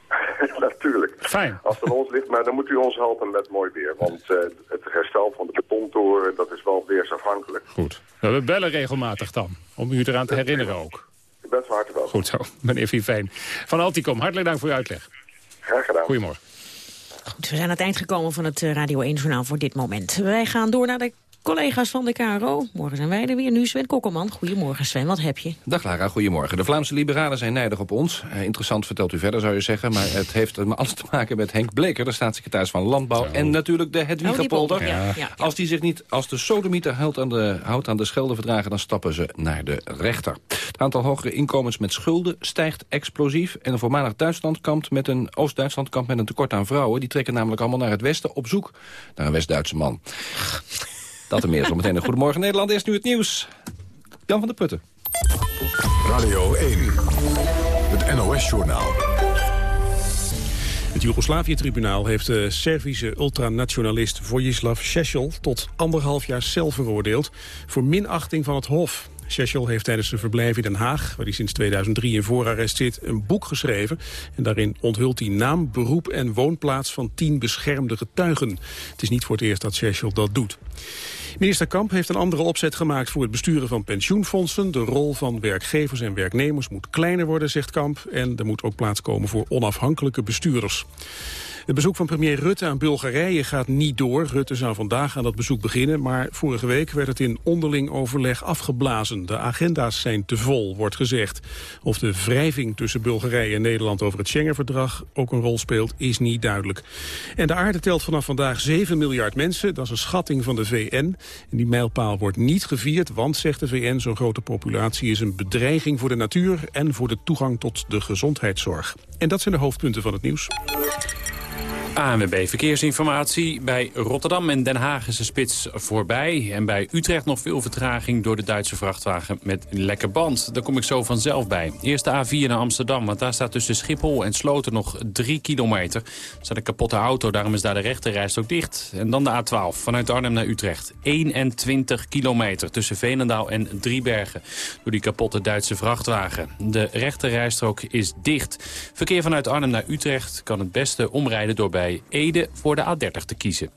[laughs] Natuurlijk. Fijn. Als het aan ons ligt, maar dan moet u ons helpen met mooi weer. Want uh, het herstel van de betontoren, dat is wel weersafhankelijk. Goed. We bellen regelmatig dan, om u eraan te herinneren ook. U bent van harte welkom. Goed zo, [laughs] meneer Viveen. Van Alticom, hartelijk dank voor uw uitleg. Graag gedaan. Goedemorgen. Goed, we zijn aan het eind gekomen van het Radio 1-journaal voor dit moment. Wij gaan door naar de collega's van de KRO. Morgen zijn wij er weer. Nu Sven Kokkelman. Goedemorgen Sven, wat heb je? Dag Lara, goedemorgen. De Vlaamse liberalen zijn nijdig op ons. Eh, interessant vertelt u verder zou je zeggen. Maar het heeft alles te maken met Henk Bleker, de staatssecretaris van Landbouw. En natuurlijk de Hedwigepolder. Oh, ja, ja, Als die zich niet als de sodemieter houdt aan de, houdt aan de Scheldeverdragen... dan stappen ze naar de rechter. Het aantal hogere inkomens met schulden stijgt explosief. En een voormalig Duitsland kampt met een Oost-Duitsland kampt met een tekort aan vrouwen. Die trekken namelijk allemaal naar het westen op zoek naar een West-Duitse man. Dat en meer zometeen een Goedemorgen Nederland. Eerst nu het nieuws. Jan van der Putten. Radio 1. Het NOS-journaal. Het Joegoslavië-tribunaal heeft de Servische ultranationalist Vojislav Šešel tot anderhalf jaar cel veroordeeld voor minachting van het Hof. Schechel heeft tijdens zijn verblijf in Den Haag, waar hij sinds 2003 in voorarrest zit, een boek geschreven. En daarin onthult hij naam, beroep en woonplaats van tien beschermde getuigen. Het is niet voor het eerst dat Schechel dat doet. Minister Kamp heeft een andere opzet gemaakt voor het besturen van pensioenfondsen. De rol van werkgevers en werknemers moet kleiner worden, zegt Kamp. En er moet ook plaats komen voor onafhankelijke bestuurders. Het bezoek van premier Rutte aan Bulgarije gaat niet door. Rutte zou vandaag aan dat bezoek beginnen, maar vorige week werd het in onderling overleg afgeblazen. De agenda's zijn te vol, wordt gezegd. Of de wrijving tussen Bulgarije en Nederland over het Schengen-verdrag ook een rol speelt, is niet duidelijk. En de aarde telt vanaf vandaag 7 miljard mensen. Dat is een schatting van de VN. En die mijlpaal wordt niet gevierd, want, zegt de VN, zo'n grote populatie is een bedreiging voor de natuur en voor de toegang tot de gezondheidszorg. En dat zijn de hoofdpunten van het nieuws. ANWB Verkeersinformatie. Bij Rotterdam en Den Haag is de spits voorbij. En bij Utrecht nog veel vertraging door de Duitse vrachtwagen met lekker band. Daar kom ik zo vanzelf bij. Eerst de A4 naar Amsterdam, want daar staat tussen Schiphol en Sloten nog 3 kilometer. Er staat een kapotte auto, daarom is daar de rechterreis ook dicht. En dan de A12 vanuit Arnhem naar Utrecht. 21 kilometer tussen Veenendaal en Driebergen. Door die kapotte Duitse vrachtwagen. De rechterrijstrook is dicht. Verkeer vanuit Arnhem naar Utrecht kan het beste omrijden door bij Ede voor de A30 te kiezen.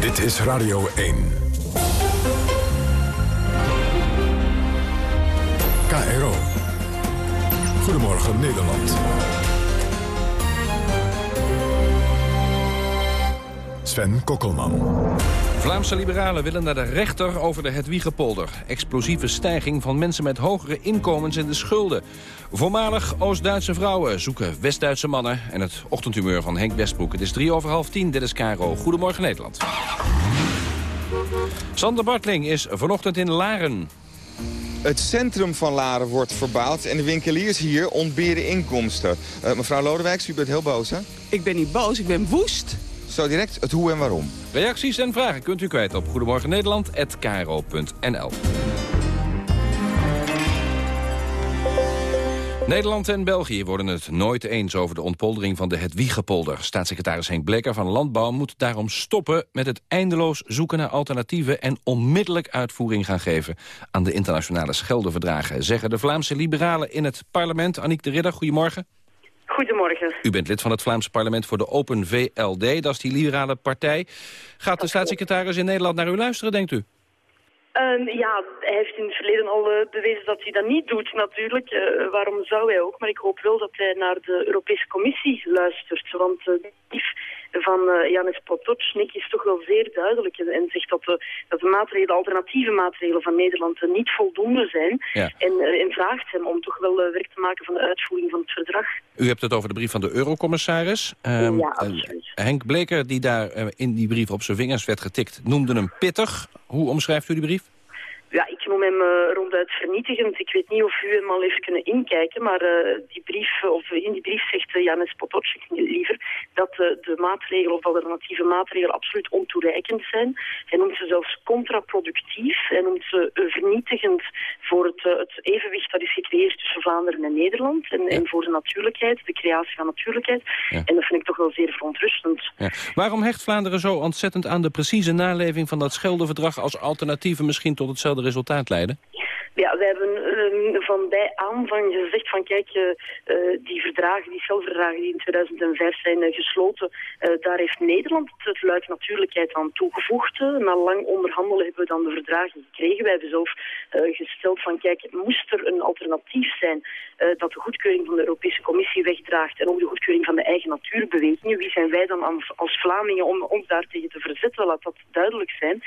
Dit is Radio 1. KRO. Goedemorgen Nederland. Sven Kokkelman. Vlaamse liberalen willen naar de rechter over de Hedwiegepolder. Explosieve stijging van mensen met hogere inkomens en de schulden. Voormalig Oost-Duitse vrouwen zoeken West-Duitse mannen... en het ochtendhumeur van Henk Westbroek. Het is drie over half tien, dit is Caro. Goedemorgen Nederland. Sander Bartling is vanochtend in Laren. Het centrum van Laren wordt verbouwd en de winkeliers hier ontberen inkomsten. Uh, mevrouw Lodewijks, u bent heel boos, hè? Ik ben niet boos, ik ben woest. Direct het hoe en waarom. Reacties en vragen kunt u kwijt op Goedemorgen Nederland@kro.nl. Nederland en België worden het nooit eens over de ontpoldering van de Hedwiegepolder. Staatssecretaris Henk Bleker van Landbouw moet daarom stoppen met het eindeloos zoeken naar alternatieven en onmiddellijk uitvoering gaan geven aan de internationale Scheldeverdragen, zeggen de Vlaamse liberalen in het parlement. Aniek de Ridder, goedemorgen. Goedemorgen. U bent lid van het Vlaamse parlement voor de Open VLD, dat is die liberale partij. Gaat de staatssecretaris in Nederland naar u luisteren, denkt u? Uh, ja, hij heeft in het verleden al uh, bewezen dat hij dat niet doet natuurlijk. Uh, waarom zou hij ook? Maar ik hoop wel dat hij naar de Europese Commissie luistert. Want de van Janis Potocnik is toch wel zeer duidelijk. En, en zegt dat de, dat de maatregelen, alternatieve maatregelen van Nederland niet voldoende zijn. Ja. En, en, vraagt hem om toch wel werk te maken van de uitvoering van het verdrag. U hebt het over de brief van de eurocommissaris. Um, ja, absoluut. Henk Bleker, die daar in die brief op zijn vingers werd getikt, noemde hem pittig. Hoe omschrijft u die brief? Ja, ik noem hem uh, ronduit vernietigend. Ik weet niet of u hem al heeft kunnen inkijken, maar uh, die brief, of in die brief zegt uh, Janis Potocnik liever dat de maatregelen of alternatieve maatregelen absoluut ontoereikend zijn. Hij noemt ze zelfs contraproductief. Hij noemt ze vernietigend voor het, eh, het evenwicht dat is gecreëerd tussen Vlaanderen en Nederland. En, en voor de natuurlijkheid, de creatie van natuurlijkheid. En dat vind ik toch wel zeer verontrustend. Ja. Waarom hecht Vlaanderen zo ontzettend aan de precieze naleving van dat Scheldeverdrag... als alternatieven misschien tot hetzelfde resultaat leiden? Ja, wij hebben uh, van bij aanvang gezegd van kijk, uh, die verdragen, die celverdragen die in 2005 zijn gesloten, daar heeft Nederland het luik natuurlijkheid aan toegevoegd. na lang onderhandelen hebben we dan de verdragen gekregen. Wij hebben zelf gesteld van kijk, moest er een alternatief zijn dat de goedkeuring van de Europese Commissie wegdraagt en ook de goedkeuring van de eigen natuurbewegingen, wie zijn wij dan als, als Vlamingen om ons daartegen te verzetten? Laat dat duidelijk zijn.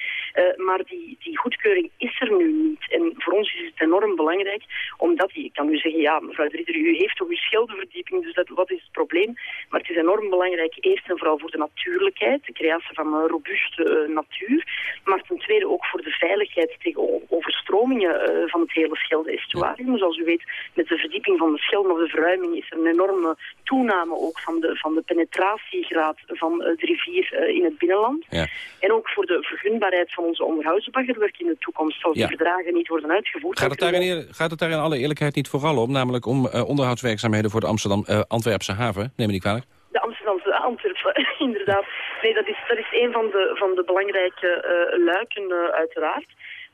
maar die, die goedkeuring is er nu niet. En voor ons is het enorm belangrijk, omdat, ik kan u zeggen, ja, mevrouw de u heeft toch uw schilderverdieping, dus dat, wat is het probleem? Maar het is enorm belangrijk, eerst en vooral voor de natuurlijkheid, de creatie van een robuuste uh, natuur, maar ten tweede ook voor de veiligheid tegen overstromingen uh, van het hele Schelde-estuarium. Zoals u weet, met de verdieping van de Schelde of de verruiming is er een enorme toename ook van de, van de penetratiegraad van uh, de rivier in het binnenland. Ja. En ook voor de vergunbaarheid van onze onderhoudsbaggerwerk in de toekomst, als ja. die verdragen niet worden uitgevoerd Gaat het, daar in, gaat het daar in alle eerlijkheid niet vooral om? Namelijk om uh, onderhoudswerkzaamheden voor de Amsterdam-Antwerpse uh, haven? Neem me niet kwalijk. De Amsterdamse [laughs] Antwerpen, inderdaad. Nee, dat is, dat is een van de, van de belangrijke uh, luiken, uiteraard.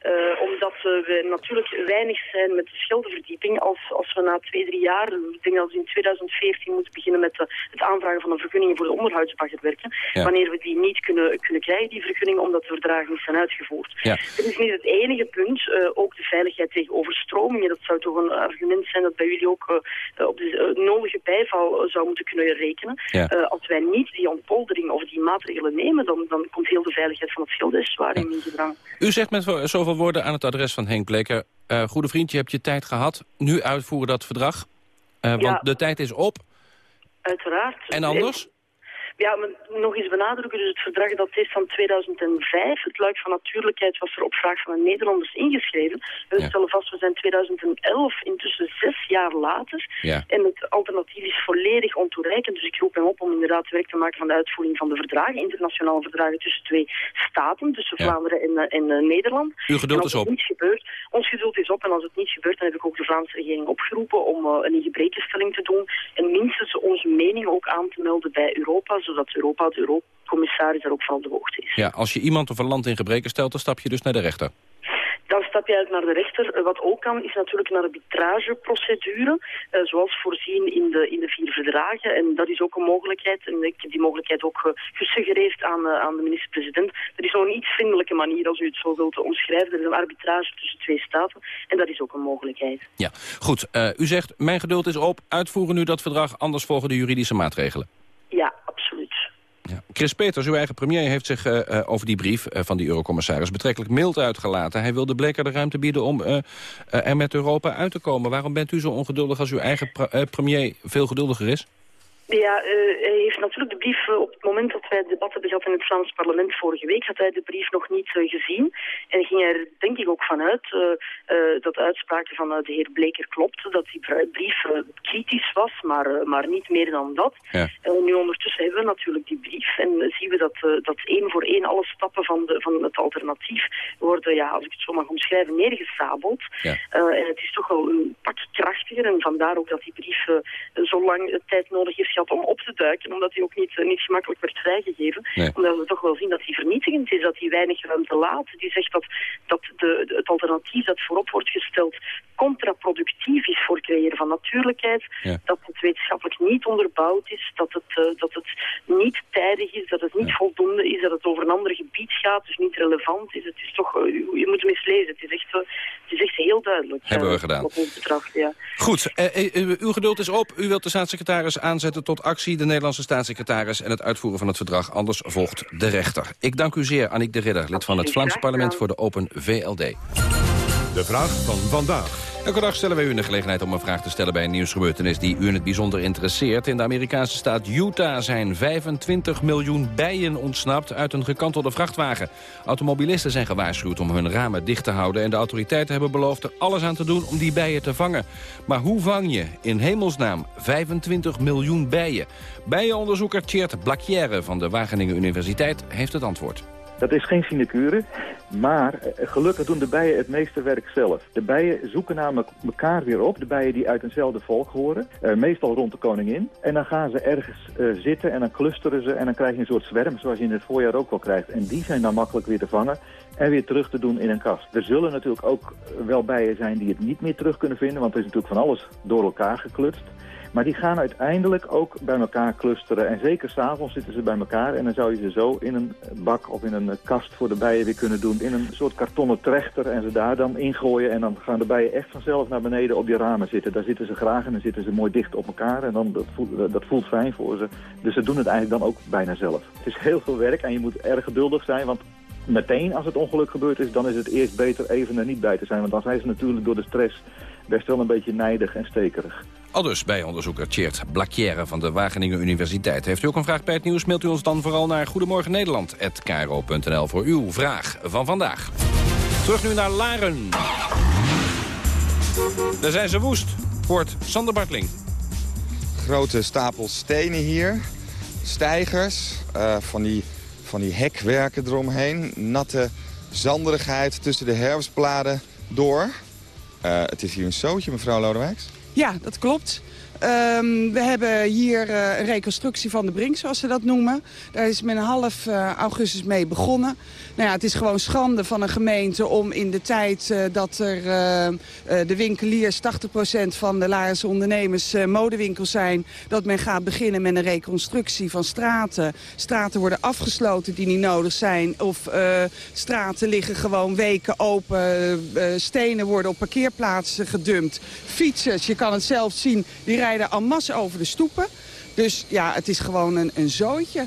Uh, omdat we natuurlijk weinig zijn met de schilderverdieping. Als, als we na twee, drie jaar, ik denk dat we in 2014 moeten beginnen met de, het aanvragen van een vergunning voor de onderhoudsbaggerwerken. Ja. Wanneer we die niet kunnen, kunnen krijgen, die vergunning, omdat de verdragen niet zijn uitgevoerd. Ja. Dat is niet het enige punt. Uh, ook de veiligheid tegen overstromingen. Dat zou toch een argument zijn dat bij jullie ook uh, op de nodige bijval zou moeten kunnen rekenen. Ja. als wij niet die ontpoldering of die maatregelen nemen, dan, dan komt heel de veiligheid van het schilderswaring in gedrang. U zegt met zoveel woorden aan het adres van Henk Bleker. Uh, goede vriend, je hebt je tijd gehad. Nu uitvoeren dat verdrag. Uh, want ja. de tijd is op. Uiteraard. En anders? Ja, maar nog eens benadrukken, dus het verdrag dat is van 2005. Het luik van natuurlijkheid was er op vraag van de Nederlanders ingeschreven. We ja. stellen vast, we zijn 2011, intussen zes jaar later. Ja. En het alternatief is volledig ontoereikend. Dus ik roep hem op om inderdaad werk te maken van de uitvoering van de verdragen. Internationale verdragen tussen twee staten, tussen ja. Vlaanderen en, en uh, Nederland. Uw geduld is op. Niet gebeurt, ons geduld is op. En als het niet gebeurt, dan heb ik ook de Vlaamse regering opgeroepen om uh, een ingebrekenstelling te doen. En minstens onze mening ook aan te melden bij Europa zodat Europa, de Eurocommissaris, daar ook van de hoogte is. Ja, als je iemand of een land in gebreken stelt, dan stap je dus naar de rechter. Dan stap je uit naar de rechter. Wat ook kan, is natuurlijk een arbitrageprocedure, uh, zoals voorzien in de, in de vier verdragen. En dat is ook een mogelijkheid, en ik heb die mogelijkheid ook uh, gesuggereerd aan, aan de minister-president. Er is nog een iets vriendelijke manier, als u het zo wilt omschrijven. Er is een arbitrage tussen twee staten, en dat is ook een mogelijkheid. Ja, goed. u zegt, mijn geduld is op, uitvoeren nu dat verdrag, anders volgen de juridische maatregelen. Chris Peters, uw eigen premier, heeft zich uh, over die brief uh, van die eurocommissaris betrekkelijk mild uitgelaten. Hij wilde Bleker de ruimte bieden om er met Europa uit te komen. Waarom bent u zo ongeduldig als uw eigen premier veel geduldiger is? Ja, uh, hij heeft natuurlijk de brief, uh, op het moment dat wij het debat hebben gehad in het Vlaams parlement vorige week, had hij de brief nog niet uh, gezien. En ging er denk ik ook vanuit dat de uitspraken van de heer Bleker klopt, dat die brief kritisch was, maar, maar niet meer dan dat. Ja. En nu ondertussen hebben we natuurlijk die brief en zien we dat, dat één voor één alle stappen van, de, van het alternatief worden, ja, als ik het zo mag omschrijven, neergesabeld. Ja. en het is toch wel een pak krachtiger en vandaar ook dat die brief zo lang tijd nodig heeft om op te duiken, omdat hij ook niet, niet gemakkelijk werd vrijgegeven. Nee. Omdat we toch wel zien dat hij vernietigend is, dat hij weinig ruimte laat. Die zegt dat, dat de, het alternatief dat voorop wordt gesteld contraproductief is voor het creëren van natuurlijkheid, ja. dat het wetenschappelijk niet onderbouwd is, dat het, uh, dat het niet tijdig is, dat het niet ja. voldoende is, dat het over een ander gebied gaat, dus niet relevant is. Het is toch, uh, je, moet hem eens lezen, het is echt, uh, het is echt heel duidelijk. Hebben we gedaan. Betracht, ja. Goed, uw geduld is op. U wilt de staatssecretaris aanzetten tot actie, de Nederlandse staatssecretaris en het uitvoeren van het verdrag. Anders volgt de rechter. Ik dank u zeer, Annick de Ridder, lid van het Vlaams parlement voor de Open VLD. De vraag van vandaag. Elke dag stellen wij u de gelegenheid om een vraag te stellen bij een nieuwsgebeurtenis die u in het bijzonder interesseert. In de Amerikaanse staat Utah zijn 25 miljoen bijen ontsnapt uit een gekantelde vrachtwagen. Automobilisten zijn gewaarschuwd om hun ramen dicht te houden en de autoriteiten hebben beloofd er alles aan te doen om die bijen te vangen. Maar hoe vang je in hemelsnaam 25 miljoen bijen? Bijenonderzoeker Tjeerd Blakjere van de Wageningen Universiteit heeft het antwoord. Dat is geen sinecure, maar eh, gelukkig doen de bijen het meeste werk zelf. De bijen zoeken namelijk elkaar weer op, de bijen die uit eenzelfde volk horen. Uh, meestal rond de koningin. En dan gaan ze ergens uh, zitten en dan clusteren ze en dan krijg je een soort zwerm zoals je in het voorjaar ook wel krijgt. En die zijn dan makkelijk weer te vangen en weer terug te doen in een kast. Er zullen natuurlijk ook wel bijen zijn die het niet meer terug kunnen vinden, want er is natuurlijk van alles door elkaar geklutst. Maar die gaan uiteindelijk ook bij elkaar clusteren. En zeker s'avonds zitten ze bij elkaar. En dan zou je ze zo in een bak of in een kast voor de bijen weer kunnen doen. In een soort kartonnen trechter en ze daar dan ingooien. En dan gaan de bijen echt vanzelf naar beneden op die ramen zitten. Daar zitten ze graag en dan zitten ze mooi dicht op elkaar. En dan, dat, voelt, dat voelt fijn voor ze. Dus ze doen het eigenlijk dan ook bijna zelf. Het is heel veel werk en je moet erg geduldig zijn. Want meteen als het ongeluk gebeurd is, dan is het eerst beter even er niet bij te zijn. Want dan zijn ze natuurlijk door de stress best wel een beetje nijdig en stekerig. Al dus bij onderzoeker Tjeerd Blakjere van de Wageningen Universiteit. Heeft u ook een vraag bij het nieuws, mailt u ons dan vooral naar Goedemorgen Nederland@kro.nl voor uw vraag van vandaag. Terug nu naar Laren. Daar zijn ze woest, hoort Sander Bartling. Grote stapels stenen hier, stijgers, uh, van, die, van die hekwerken eromheen. Natte zanderigheid tussen de herfstbladen door. Uh, het is hier een zootje, mevrouw Lodewijks. Ja, dat klopt. Um, we hebben hier uh, een reconstructie van de Brink, zoals ze dat noemen. Daar is men half uh, augustus mee begonnen. Nou ja, het is gewoon schande van een gemeente om in de tijd uh, dat er de winkeliers 80% van de Laarse ondernemers modewinkels zijn, dat men gaat beginnen met een reconstructie van straten. Straten worden afgesloten die niet nodig zijn. Of straten liggen gewoon weken open. stenen worden op parkeerplaatsen gedumpt. Fietsers, je kan het zelf zien, die rijden en masse over de stoepen. Dus ja, het is gewoon een, een zooitje.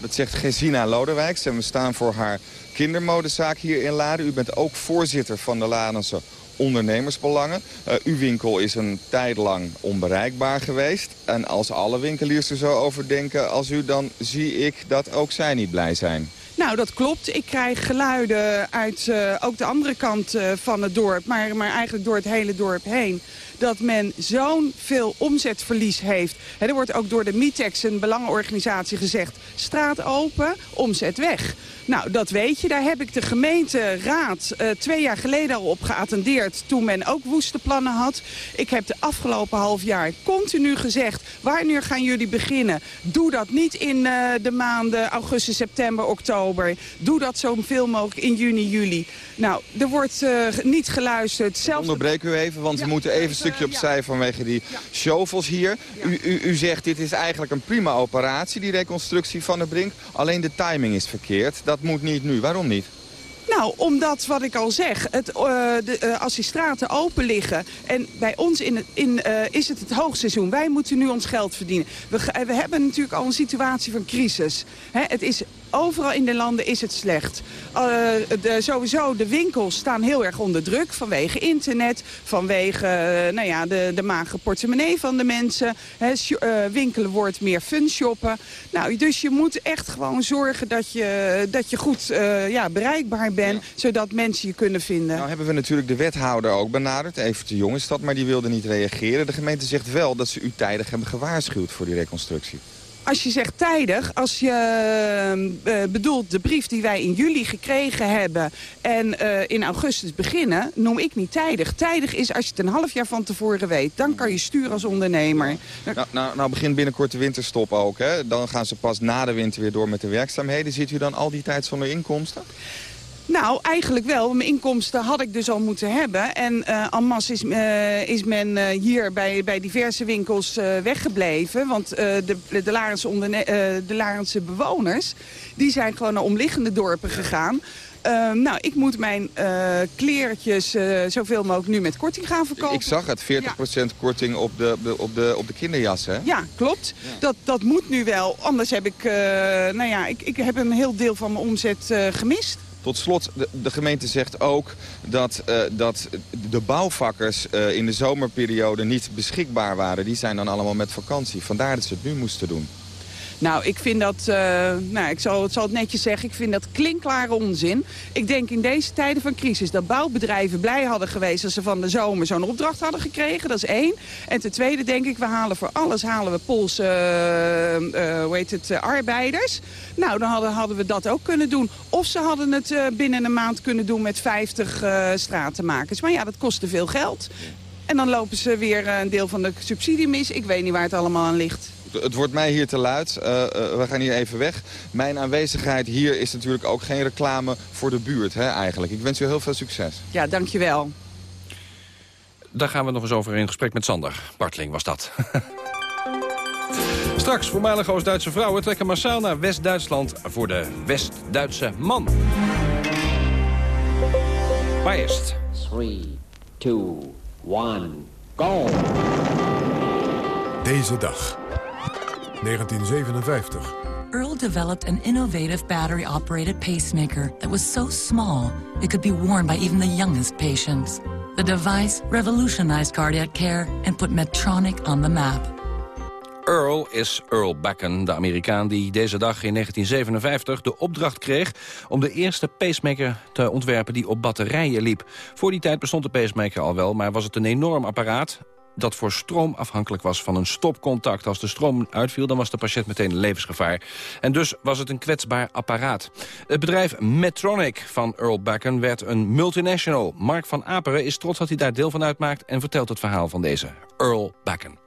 Dat zegt Gesina Lodewijks en we staan voor haar kindermodezaak hier in Laren. U bent ook voorzitter van de Larense ondernemersbelangen. Uh, uw winkel is een tijd lang onbereikbaar geweest. En als alle winkeliers er zo over denken als u, dan zie ik dat ook zij niet blij zijn. Nou, dat klopt. Ik krijg geluiden uit uh, ook de andere kant uh, van het dorp, maar, maar eigenlijk door het hele dorp heen dat men zo'n veel omzetverlies heeft. er wordt ook door de MITEX, een belangenorganisatie, gezegd... straat open, omzet weg. Nou, dat weet je. Daar heb ik de gemeenteraad uh, twee jaar geleden al op geattendeerd... toen men ook woeste plannen had. Ik heb de afgelopen half jaar continu gezegd... wanneer gaan jullie beginnen? Doe dat niet in uh, de maanden augustus, september, oktober. Doe dat zoveel mogelijk in juni, juli. Nou, er wordt uh, niet geluisterd. Zelfs... Ik onderbreek u even, want ja, we moeten even een stukje opzij ja. vanwege die ja. shovels hier. U, u, u zegt, dit is eigenlijk een prima operatie, die reconstructie van de Brink. Alleen de timing is verkeerd. Dat moet niet nu. Waarom niet? Nou, omdat, wat ik al zeg, het, uh, de, uh, als die straten open liggen... en bij ons in het, in, uh, is het het hoogseizoen. Wij moeten nu ons geld verdienen. We, we hebben natuurlijk al een situatie van crisis. Hè, het is overal in de landen is het slecht. Uh, de, sowieso, de winkels staan heel erg onder druk vanwege internet, vanwege uh, nou ja, de, de magere portemonnee van de mensen. He, uh, winkelen wordt meer fun shoppen. Nou, dus je moet echt gewoon zorgen dat je, dat je goed ja, bereikbaar bent, ja. zodat mensen je kunnen vinden. Nou hebben we natuurlijk de wethouder ook benaderd, even de jonge stad, maar die wilde niet reageren. De gemeente zegt wel dat ze u tijdig hebben gewaarschuwd voor die reconstructie als je zegt tijdig, als je uh, bedoelt de brief die wij in juli gekregen hebben... en uh, in augustus beginnen, noem ik niet tijdig. Tijdig is als je het een half jaar van tevoren weet. Dan kan je sturen als ondernemer. Nou, nou, nou begint binnenkort de winterstop ook. Hè? Dan gaan ze pas na de winter weer door met de werkzaamheden. Ziet u dan al die tijd zonder inkomsten? Nou, eigenlijk wel. Mijn inkomsten had ik dus al moeten hebben. En uh, en masse is, uh, is men uh, hier bij, bij diverse winkels weggebleven. Want de, de, Larense de Larense bewoners die zijn gewoon naar omliggende dorpen gegaan. Uh, nou, ik moet mijn uh, kleertjes uh, zoveel mogelijk nu met korting gaan verkopen. Ik zag het, 40% ja. korting op de, op de, op de kinderjassen. Ja, klopt. Ja. Dat, dat moet nu wel. Anders heb ik, nou ja, ik, ik heb een heel deel van mijn omzet gemist. Tot slot, de, de, gemeente zegt ook dat, uh, dat de bouwvakkers uh, in de zomerperiode niet beschikbaar waren. Die zijn dan allemaal met vakantie. Vandaar dat ze het nu moesten doen. Nou, ik vind dat, uh, nou, ik zal, het netjes zeggen, ik vind dat klinkklare onzin. Ik denk in deze tijden van crisis dat bouwbedrijven blij hadden geweest... als ze van de zomer zo'n opdracht hadden gekregen, dat is één. En ten tweede denk ik, we halen voor alles halen we Poolse, uh, hoe heet het, arbeiders. Nou, dan hadden, hadden we dat ook kunnen doen. Of ze hadden het binnen een maand kunnen doen met 50 stratenmakers. Maar ja, dat kostte veel geld. En dan lopen ze weer een deel van de subsidie mis. Ik weet niet waar het allemaal aan ligt het wordt mij hier te luid. Uh, uh, we gaan hier even weg. Mijn aanwezigheid hier is natuurlijk ook geen reclame voor de buurt hè, eigenlijk. Ik wens u heel veel succes. Ja, dankjewel. Daar gaan we nog eens over in gesprek met Sander. Bartling was dat. [laughs] Straks, voormalige Oost-Duitse vrouwen trekken massaal naar West-Duitsland... voor de West-Duitse man. Maar eerst... 3, 2, 1, go! Deze dag. 1957. Earl developed an innovative battery-operated pacemaker that was so small it could be worn by even the youngest patients. The device revolutionized cardiac care and put Medtronic on the map. Earl is Earl Bakken, de Amerikaan die deze dag in 1957 de opdracht kreeg om de eerste pacemaker te ontwerpen die op batterijen liep. Voor die tijd bestond de pacemaker al wel, maar was het een enorm apparaat dat voor stroom afhankelijk was van een stopcontact. Als de stroom uitviel, dan was de patiënt meteen levensgevaar. En dus was het een kwetsbaar apparaat. Het bedrijf Medtronic van Earl Bakken werd een multinational. Mark van Aperen is trots dat hij daar deel van uitmaakt... en vertelt het verhaal van deze Earl Bakken.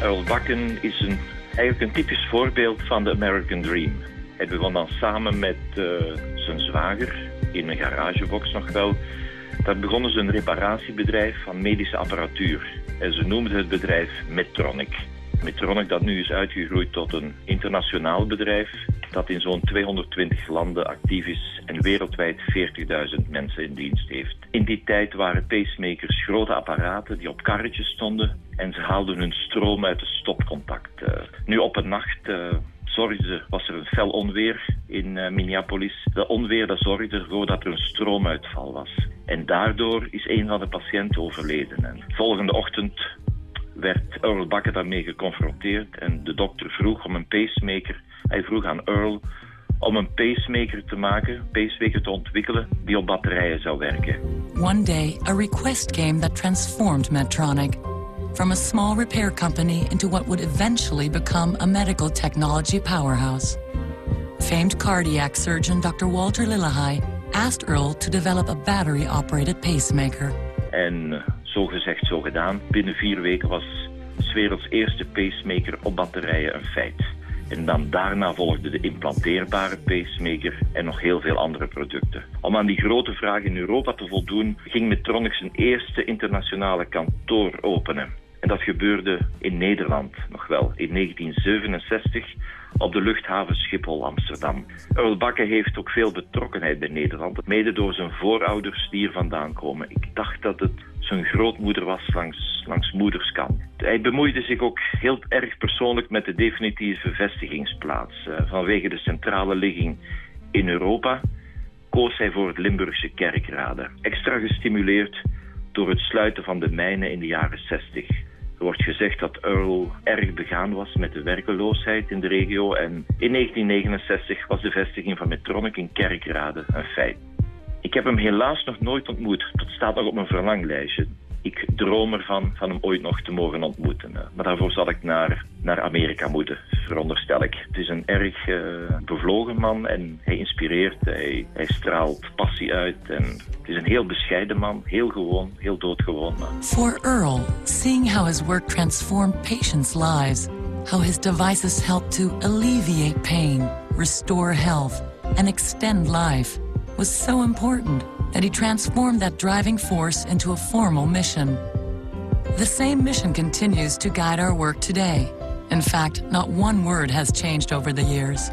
Earl Bakken is een, eigenlijk een typisch voorbeeld van de American Dream. Hij begon dan samen met uh, zijn zwager, in een garagebox nog wel. Daar begonnen ze een reparatiebedrijf van medische apparatuur. En ze noemden het bedrijf Medtronic. Medtronic dat nu is uitgegroeid tot een internationaal bedrijf dat in zo'n 220 landen actief is en wereldwijd 40.000 mensen in dienst heeft. In die tijd waren pacemakers grote apparaten die op karretjes stonden en ze haalden hun stroom uit de stopcontact. Uh, nu op een nacht uh, zorgde, was er een fel onweer in uh, Minneapolis. De onweer dat zorgde ervoor dat er een stroomuitval was. En daardoor is een van de patiënten overleden. En volgende ochtend werd Earl Bakker daarmee geconfronteerd en de dokter vroeg om een pacemaker. Hij vroeg aan Earl om een pacemaker te maken, pacemaker te ontwikkelen die op batterijen zou werken. One day a request came that transformed Medtronic from a small repair company into what would eventually become a medical technology powerhouse. Famed cardiac surgeon Dr. Walter Lillehei asked Earl to develop a battery-operated pacemaker. En zo gezegd, zo gedaan. Binnen vier weken was de werelds eerste pacemaker op batterijen een feit. En dan daarna volgde de implanteerbare pacemaker en nog heel veel andere producten. Om aan die grote vraag in Europa te voldoen, ging Medtronic zijn eerste internationale kantoor openen. En dat gebeurde in Nederland nog wel, in 1967 op de luchthaven Schiphol-Amsterdam. Earl Bakke heeft ook veel betrokkenheid bij Nederland, mede door zijn voorouders die hier vandaan komen. Ik dacht dat het zijn grootmoeder was langs, langs moederskant. Hij bemoeide zich ook heel erg persoonlijk met de definitieve vestigingsplaats. Uh, vanwege de centrale ligging in Europa koos hij voor het Limburgse kerkraden. Extra gestimuleerd door het sluiten van de mijnen in de jaren 60. Er wordt gezegd dat Earl erg begaan was met de werkeloosheid in de regio en in 1969 was de vestiging van Medtronic in Kerkrade een feit. Ik heb hem helaas nog nooit ontmoet. Dat staat nog op mijn verlanglijstje ik droom ervan van hem ooit nog te mogen ontmoeten. Maar daarvoor zal ik naar, naar Amerika moeten, veronderstel ik. Het is een erg uh, bevlogen man en hij inspireert, hij, straalt passie uit. En het is een heel bescheiden man, heel gewoon, heel doodgewoon man. For Earl, seeing how his work transformed patients' lives, how his devices help to alleviate pain, restore health and extend life was so important that he transformed that driving force into a formal mission. The same mission continues to guide our work today. In fact, not one word has changed over the years.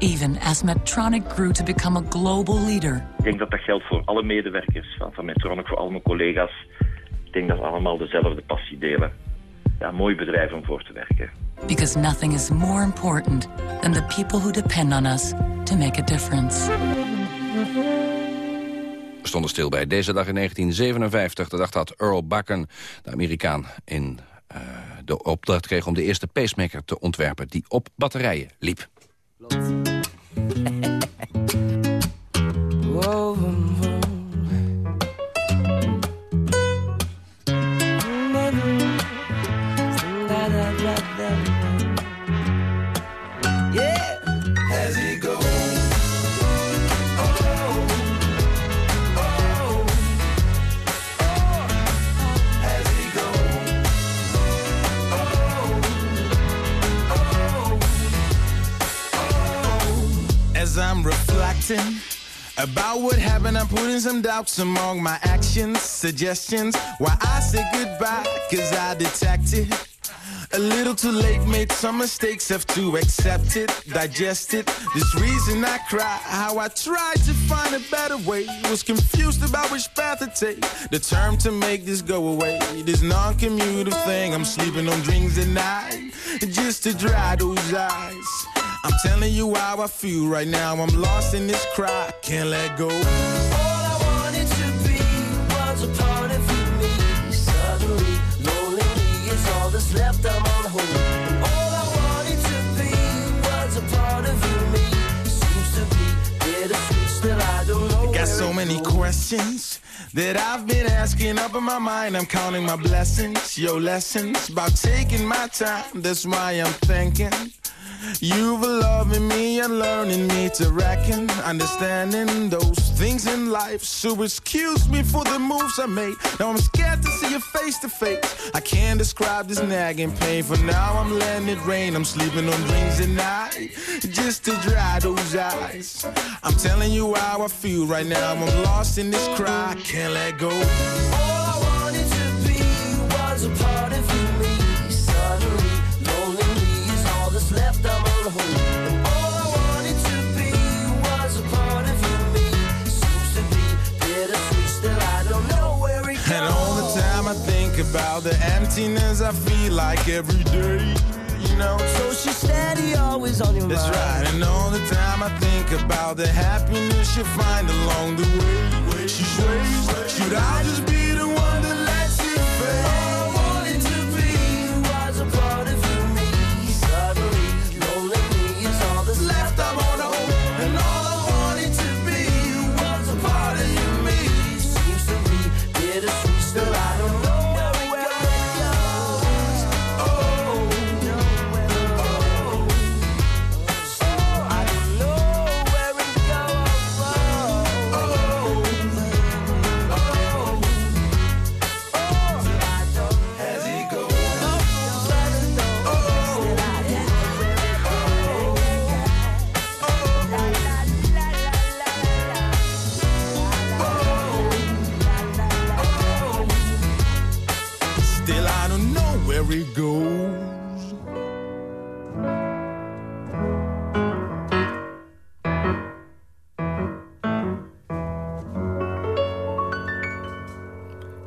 Even as Medtronic grew to become a global leader. Ik denk dat dat geldt voor alle medewerkers van, van Medtronic, voor al mijn collega's. Ik denk dat we allemaal dezelfde passie delen. Ja, mooi bedrijf om voor te werken. Because nothing is more important than the people who depend on us to make a difference. Stonden stil bij deze dag in 1957. De dag dat Earl Bakken, de Amerikaan, in uh, de opdracht kreeg... om de eerste pacemaker te ontwerpen die op batterijen liep. [laughs] About what happened, I'm putting some doubts among my actions, suggestions. Why I said goodbye, cause I detected. A little too late, made some mistakes, have to accept it, digest it. This reason I cry, how I tried to find a better way. Was confused about which path to take. Determined to make this go away. This non commutative thing, I'm sleeping on dreams at night. Just to dry those eyes. I'm telling you how I feel right now. I'm lost in this cry, can't let go. All I wanted to be was a part of you, me. Suddenly, lonely is all that's left. I'm on hold. All I wanted to be was a part of you, me. Seems to be bittersweet, still I don't know. Got so many questions that I've been asking up in my mind. I'm counting my blessings, your lessons about taking my time. That's why I'm thinking. You've loving me and learning me to reckon, understanding those things in life. So excuse me for the moves I made. Now I'm scared to see you face to face. I can't describe this nagging pain. For now I'm letting it rain. I'm sleeping on dreams at night, just to dry those eyes. I'm telling you how I feel right now. I'm lost in this cry, can't let go. About the emptiness I feel like every day. You know, so she's steady, always on your That's mind. That's right, and all the time I think about the happiness you find along the way. She sways, should I just be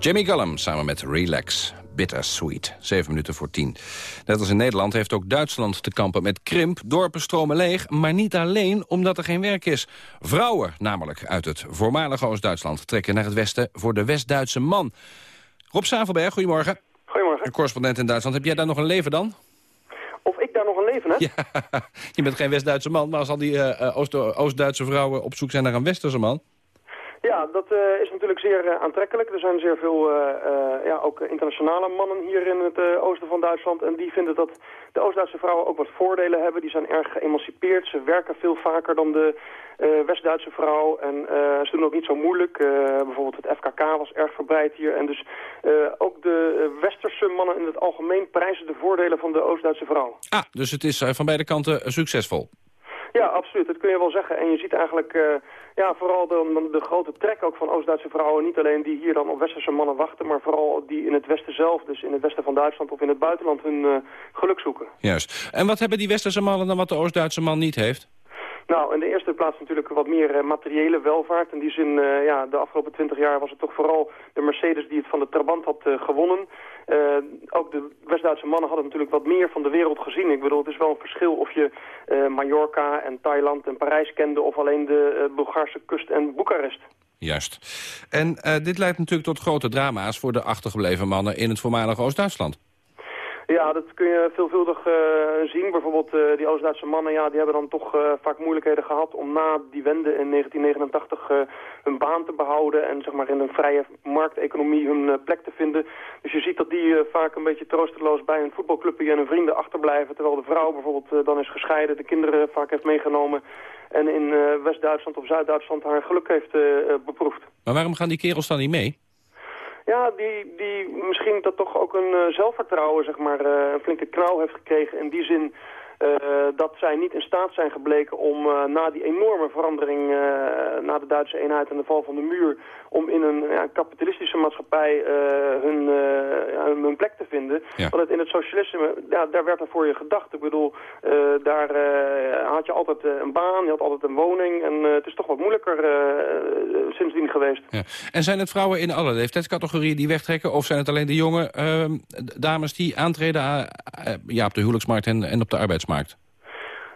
Jimmy Cullum samen met Relax. Bittersweet. Zeven minuten voor tien. Net als in Nederland heeft ook Duitsland te kampen met krimp. Dorpen stromen leeg, maar niet alleen omdat er geen werk is. Vrouwen, namelijk uit het voormalige Oost-Duitsland... trekken naar het westen voor de West-Duitse man. Rob Savelberg, goedemorgen. Goedemorgen. Een correspondent in Duitsland. Heb jij daar nog een leven dan? Of ik daar nog een leven heb? Ja, [laughs] je bent geen West-Duitse man, maar als al die eh, eh, Oost- Oost-Duitse vrouwen op zoek zijn naar een Westerse man... Ja, dat eh, is natuurlijk zeer eh, aantrekkelijk. Er zijn zeer veel, eh, ja, ook internationale mannen hier in het oosten van Duitsland. En die vinden dat de Oost-Duitse vrouwen ook wat voordelen hebben. Die zijn erg geëmancipeerd. Ze werken veel vaker dan de West-Duitse vrouw. En ze doen ook niet zo moeilijk. Bijvoorbeeld het FKK was erg verbreid hier. En dus ook de Westerse mannen in het algemeen prijzen de voordelen van de Oost-Duitse vrouw. Ah, dus het is van beide kanten succesvol. Ja, absoluut. Dat kun je wel zeggen. En je ziet eigenlijk ja, vooral de, de grote trek ook van Oost-Duitse vrouwen. Niet alleen die hier dan op Westerse mannen wachten, maar vooral die in het westen zelf, dus in het westen van Duitsland of in het buitenland, hun eh, geluk zoeken. Juist. En wat hebben die Westerse mannen dan wat de Oost-Duitse man niet heeft? Nou, in de eerste plaats natuurlijk wat meer eh, materiële welvaart. In die zin, eh, ja, de afgelopen twintig jaar was het toch vooral de Mercedes die het van de Trabant had gewonnen. Eh, ook de West-Duitse mannen hadden natuurlijk wat meer van de wereld gezien. Ik bedoel, het is wel een verschil of je eh, Mallorca en Thailand en Parijs kende... of alleen de eh, Bulgaarse kust en Boekarest. Juist. En uh, dit leidt natuurlijk tot grote drama's voor de achtergebleven mannen in het voormalige Oost-Duitsland. Ja, dat kun je veelvuldig uh, zien. Bijvoorbeeld uh, die Oost-Duitse mannen, ja, die hebben dan toch uh, vaak moeilijkheden gehad om na die wende in 1989 hun baan te behouden en zeg maar in een vrije markteconomie hun plek te vinden. Dus je ziet dat die vaak een beetje troosteloos bij hun voetbalclubje en hun vrienden achterblijven, terwijl de vrouw bijvoorbeeld dan is gescheiden, de kinderen vaak heeft meegenomen en in West-Duitsland of Zuid-Duitsland haar geluk heeft beproefd. Maar waarom gaan die kerels dan niet mee? Ja, die, die misschien dat toch ook een uh, zelfvertrouwen, zeg maar, uh, een flinke knauw heeft gekregen. In die zin dat zij niet in staat zijn gebleken om na die enorme verandering, na de Duitse eenheid en de val van de muur, om in een ja, kapitalistische maatschappij hun, hun plek te vinden. Ja. Want in het socialisme, ja, daar werd er voor je gedacht. Ik bedoel, daar had je altijd een baan, je had altijd een woning en het is toch wat moeilijker sindsdien geweest. Ja. En zijn het vrouwen in alle leeftijdscategorieën die wegtrekken of zijn het alleen de jonge dames die aantreden ja, op de huwelijksmarkt en, en op de arbeidsmarkt?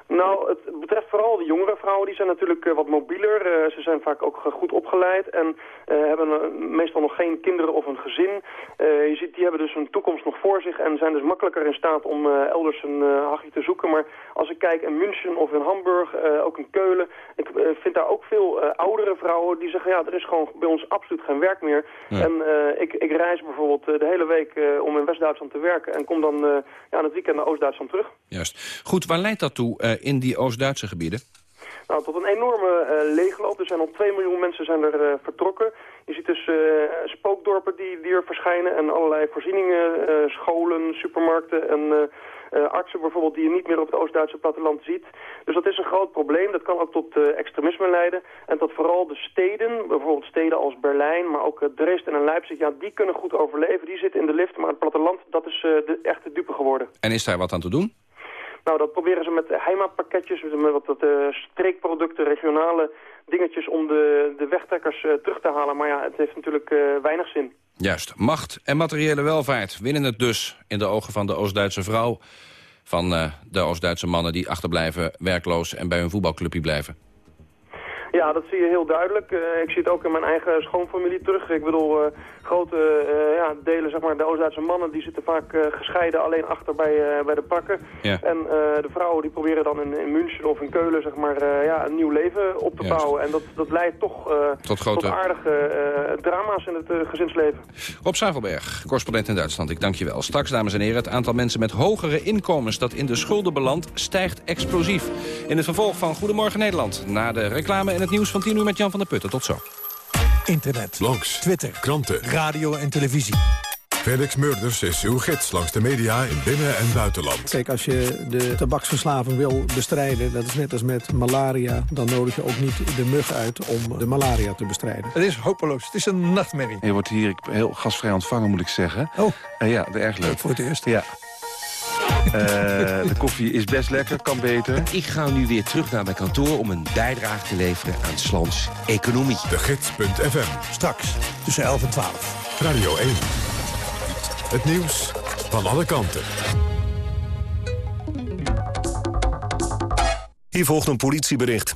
Nou, het betreft vooral de jongere vrouwen. Die zijn natuurlijk uh, wat mobieler. Uh, ze zijn vaak ook goed opgeleid en hebben meestal nog geen kinderen of een gezin. je ziet, die hebben dus een toekomst nog voor zich en zijn dus makkelijker in staat om elders een hachje te zoeken. Maar als ik kijk in München of in Hamburg, ook in Keulen, ik vind daar ook veel oudere vrouwen die zeggen, ja, er is gewoon bij ons absoluut geen werk meer. En ik, ik, reis bijvoorbeeld de hele week om in West-Duitsland te werken en kom dan ja, het weekend naar Oost-Duitsland terug. Juist. Goed, waar leidt dat toe in die Oost-Duitse gebieden? Nou, tot een enorme uh, leegloop. Er zijn al 2 miljoen mensen zijn er uh, vertrokken. Je ziet dus uh, spookdorpen die, die er verschijnen en allerlei voorzieningen, scholen, supermarkten en artsen bijvoorbeeld die je niet meer op het Oost-Duitse platteland ziet. Dus dat is een groot probleem. Dat kan ook tot extremisme leiden. En dat vooral de steden, bijvoorbeeld steden als Berlijn, maar ook Dresden en Leipzig, ja, die kunnen goed overleven. Die zitten in de lift, maar het platteland, dat is de echte dupe geworden. En is daar wat aan te doen? Nou, dat proberen ze met heimatpakketjes, met wat uh, streekproducten, regionale dingetjes om de, de wegtrekkers uh, terug te halen. Maar ja, het heeft natuurlijk uh, weinig zin. Juist. Macht en materiële welvaart winnen het dus in de ogen van de Oost-Duitse vrouw. Van de Oost-Duitse mannen die achterblijven, werkloos en bij hun voetbalclubje blijven. Ja, dat zie je heel duidelijk. ik zie het ook in mijn eigen schoonfamilie terug. Ik bedoel, grote uh, ja, delen, zeg maar, de Oost-Duitse mannen, die zitten vaak uh, gescheiden alleen achter bij, uh, bij de pakken. Ja. En de vrouwen die proberen dan in, in München of in Keulen, zeg maar, ja, een nieuw leven op te Juist. bouwen. En dat, dat leidt toch tot, grote... tot aardige drama's in het gezinsleven. Rob Zavelberg, correspondent in Duitsland, ik dank je wel. Straks, dames en heren, het aantal mensen met hogere inkomens dat in de schulden belandt, stijgt explosief. In het vervolg van Goedemorgen Nederland. Na de reclame en het nieuws van 10 uur met Jan van der Putten. Tot zo. Internet, blogs, Twitter, kranten, radio en televisie. Felix Murders is uw gids langs de media in binnen- en buitenland. Kijk, als je de tabaksverslaving wil bestrijden... dat is net als met malaria... dan nodig je ook niet de mug uit om de malaria te bestrijden. Het is hopeloos. Het is een nachtmerrie. Je wordt hier heel gastvrij ontvangen, moet ik zeggen. Oh. Uh, ja, erg leuk. Voor het eerst. Ja. Uh, de koffie is best lekker, kan beter. Ik ga nu weer terug naar mijn kantoor om een bijdrage te leveren aan Slans economie. De Gids.fm. Straks tussen 11 en 12. Radio 1. Het nieuws van alle kanten. Hier volgt een politiebericht.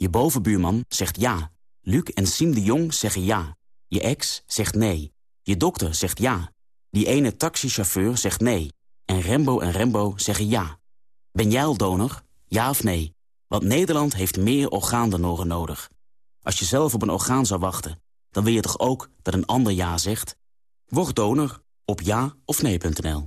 Je bovenbuurman zegt ja. Luc en Siem de Jong zeggen ja. Je ex zegt nee. Je dokter zegt ja. Die ene taxichauffeur zegt nee. En Rembo en Rembo zeggen ja. Ben jij al donor? Ja of nee? Want Nederland heeft meer orgaandonoren nodig. Als je zelf op een orgaan zou wachten, dan wil je toch ook dat een ander ja zegt? Word donor op ja of nee.nl.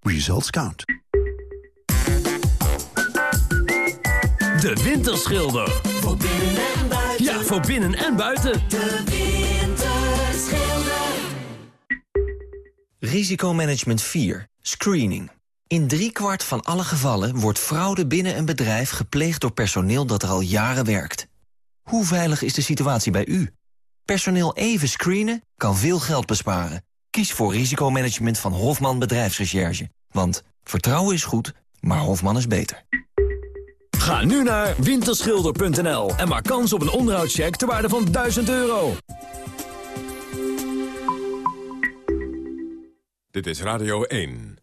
Results count. De Winterschilder. Voor binnen en buiten. Ja, voor binnen en buiten. De Winterschilder. Risicomanagement 4. Screening. In driekwart van alle gevallen wordt fraude binnen een bedrijf gepleegd door personeel dat er al jaren werkt. Hoe veilig is de situatie bij u? Personeel even screenen kan veel geld besparen. Kies voor risicomanagement van Hofman Bedrijfsrecherche. Want vertrouwen is goed, maar Hofman is beter. Ga nu naar winterschilder.nl en maak kans op een onderhoudscheck ter waarde van 1000 euro. Dit is Radio 1.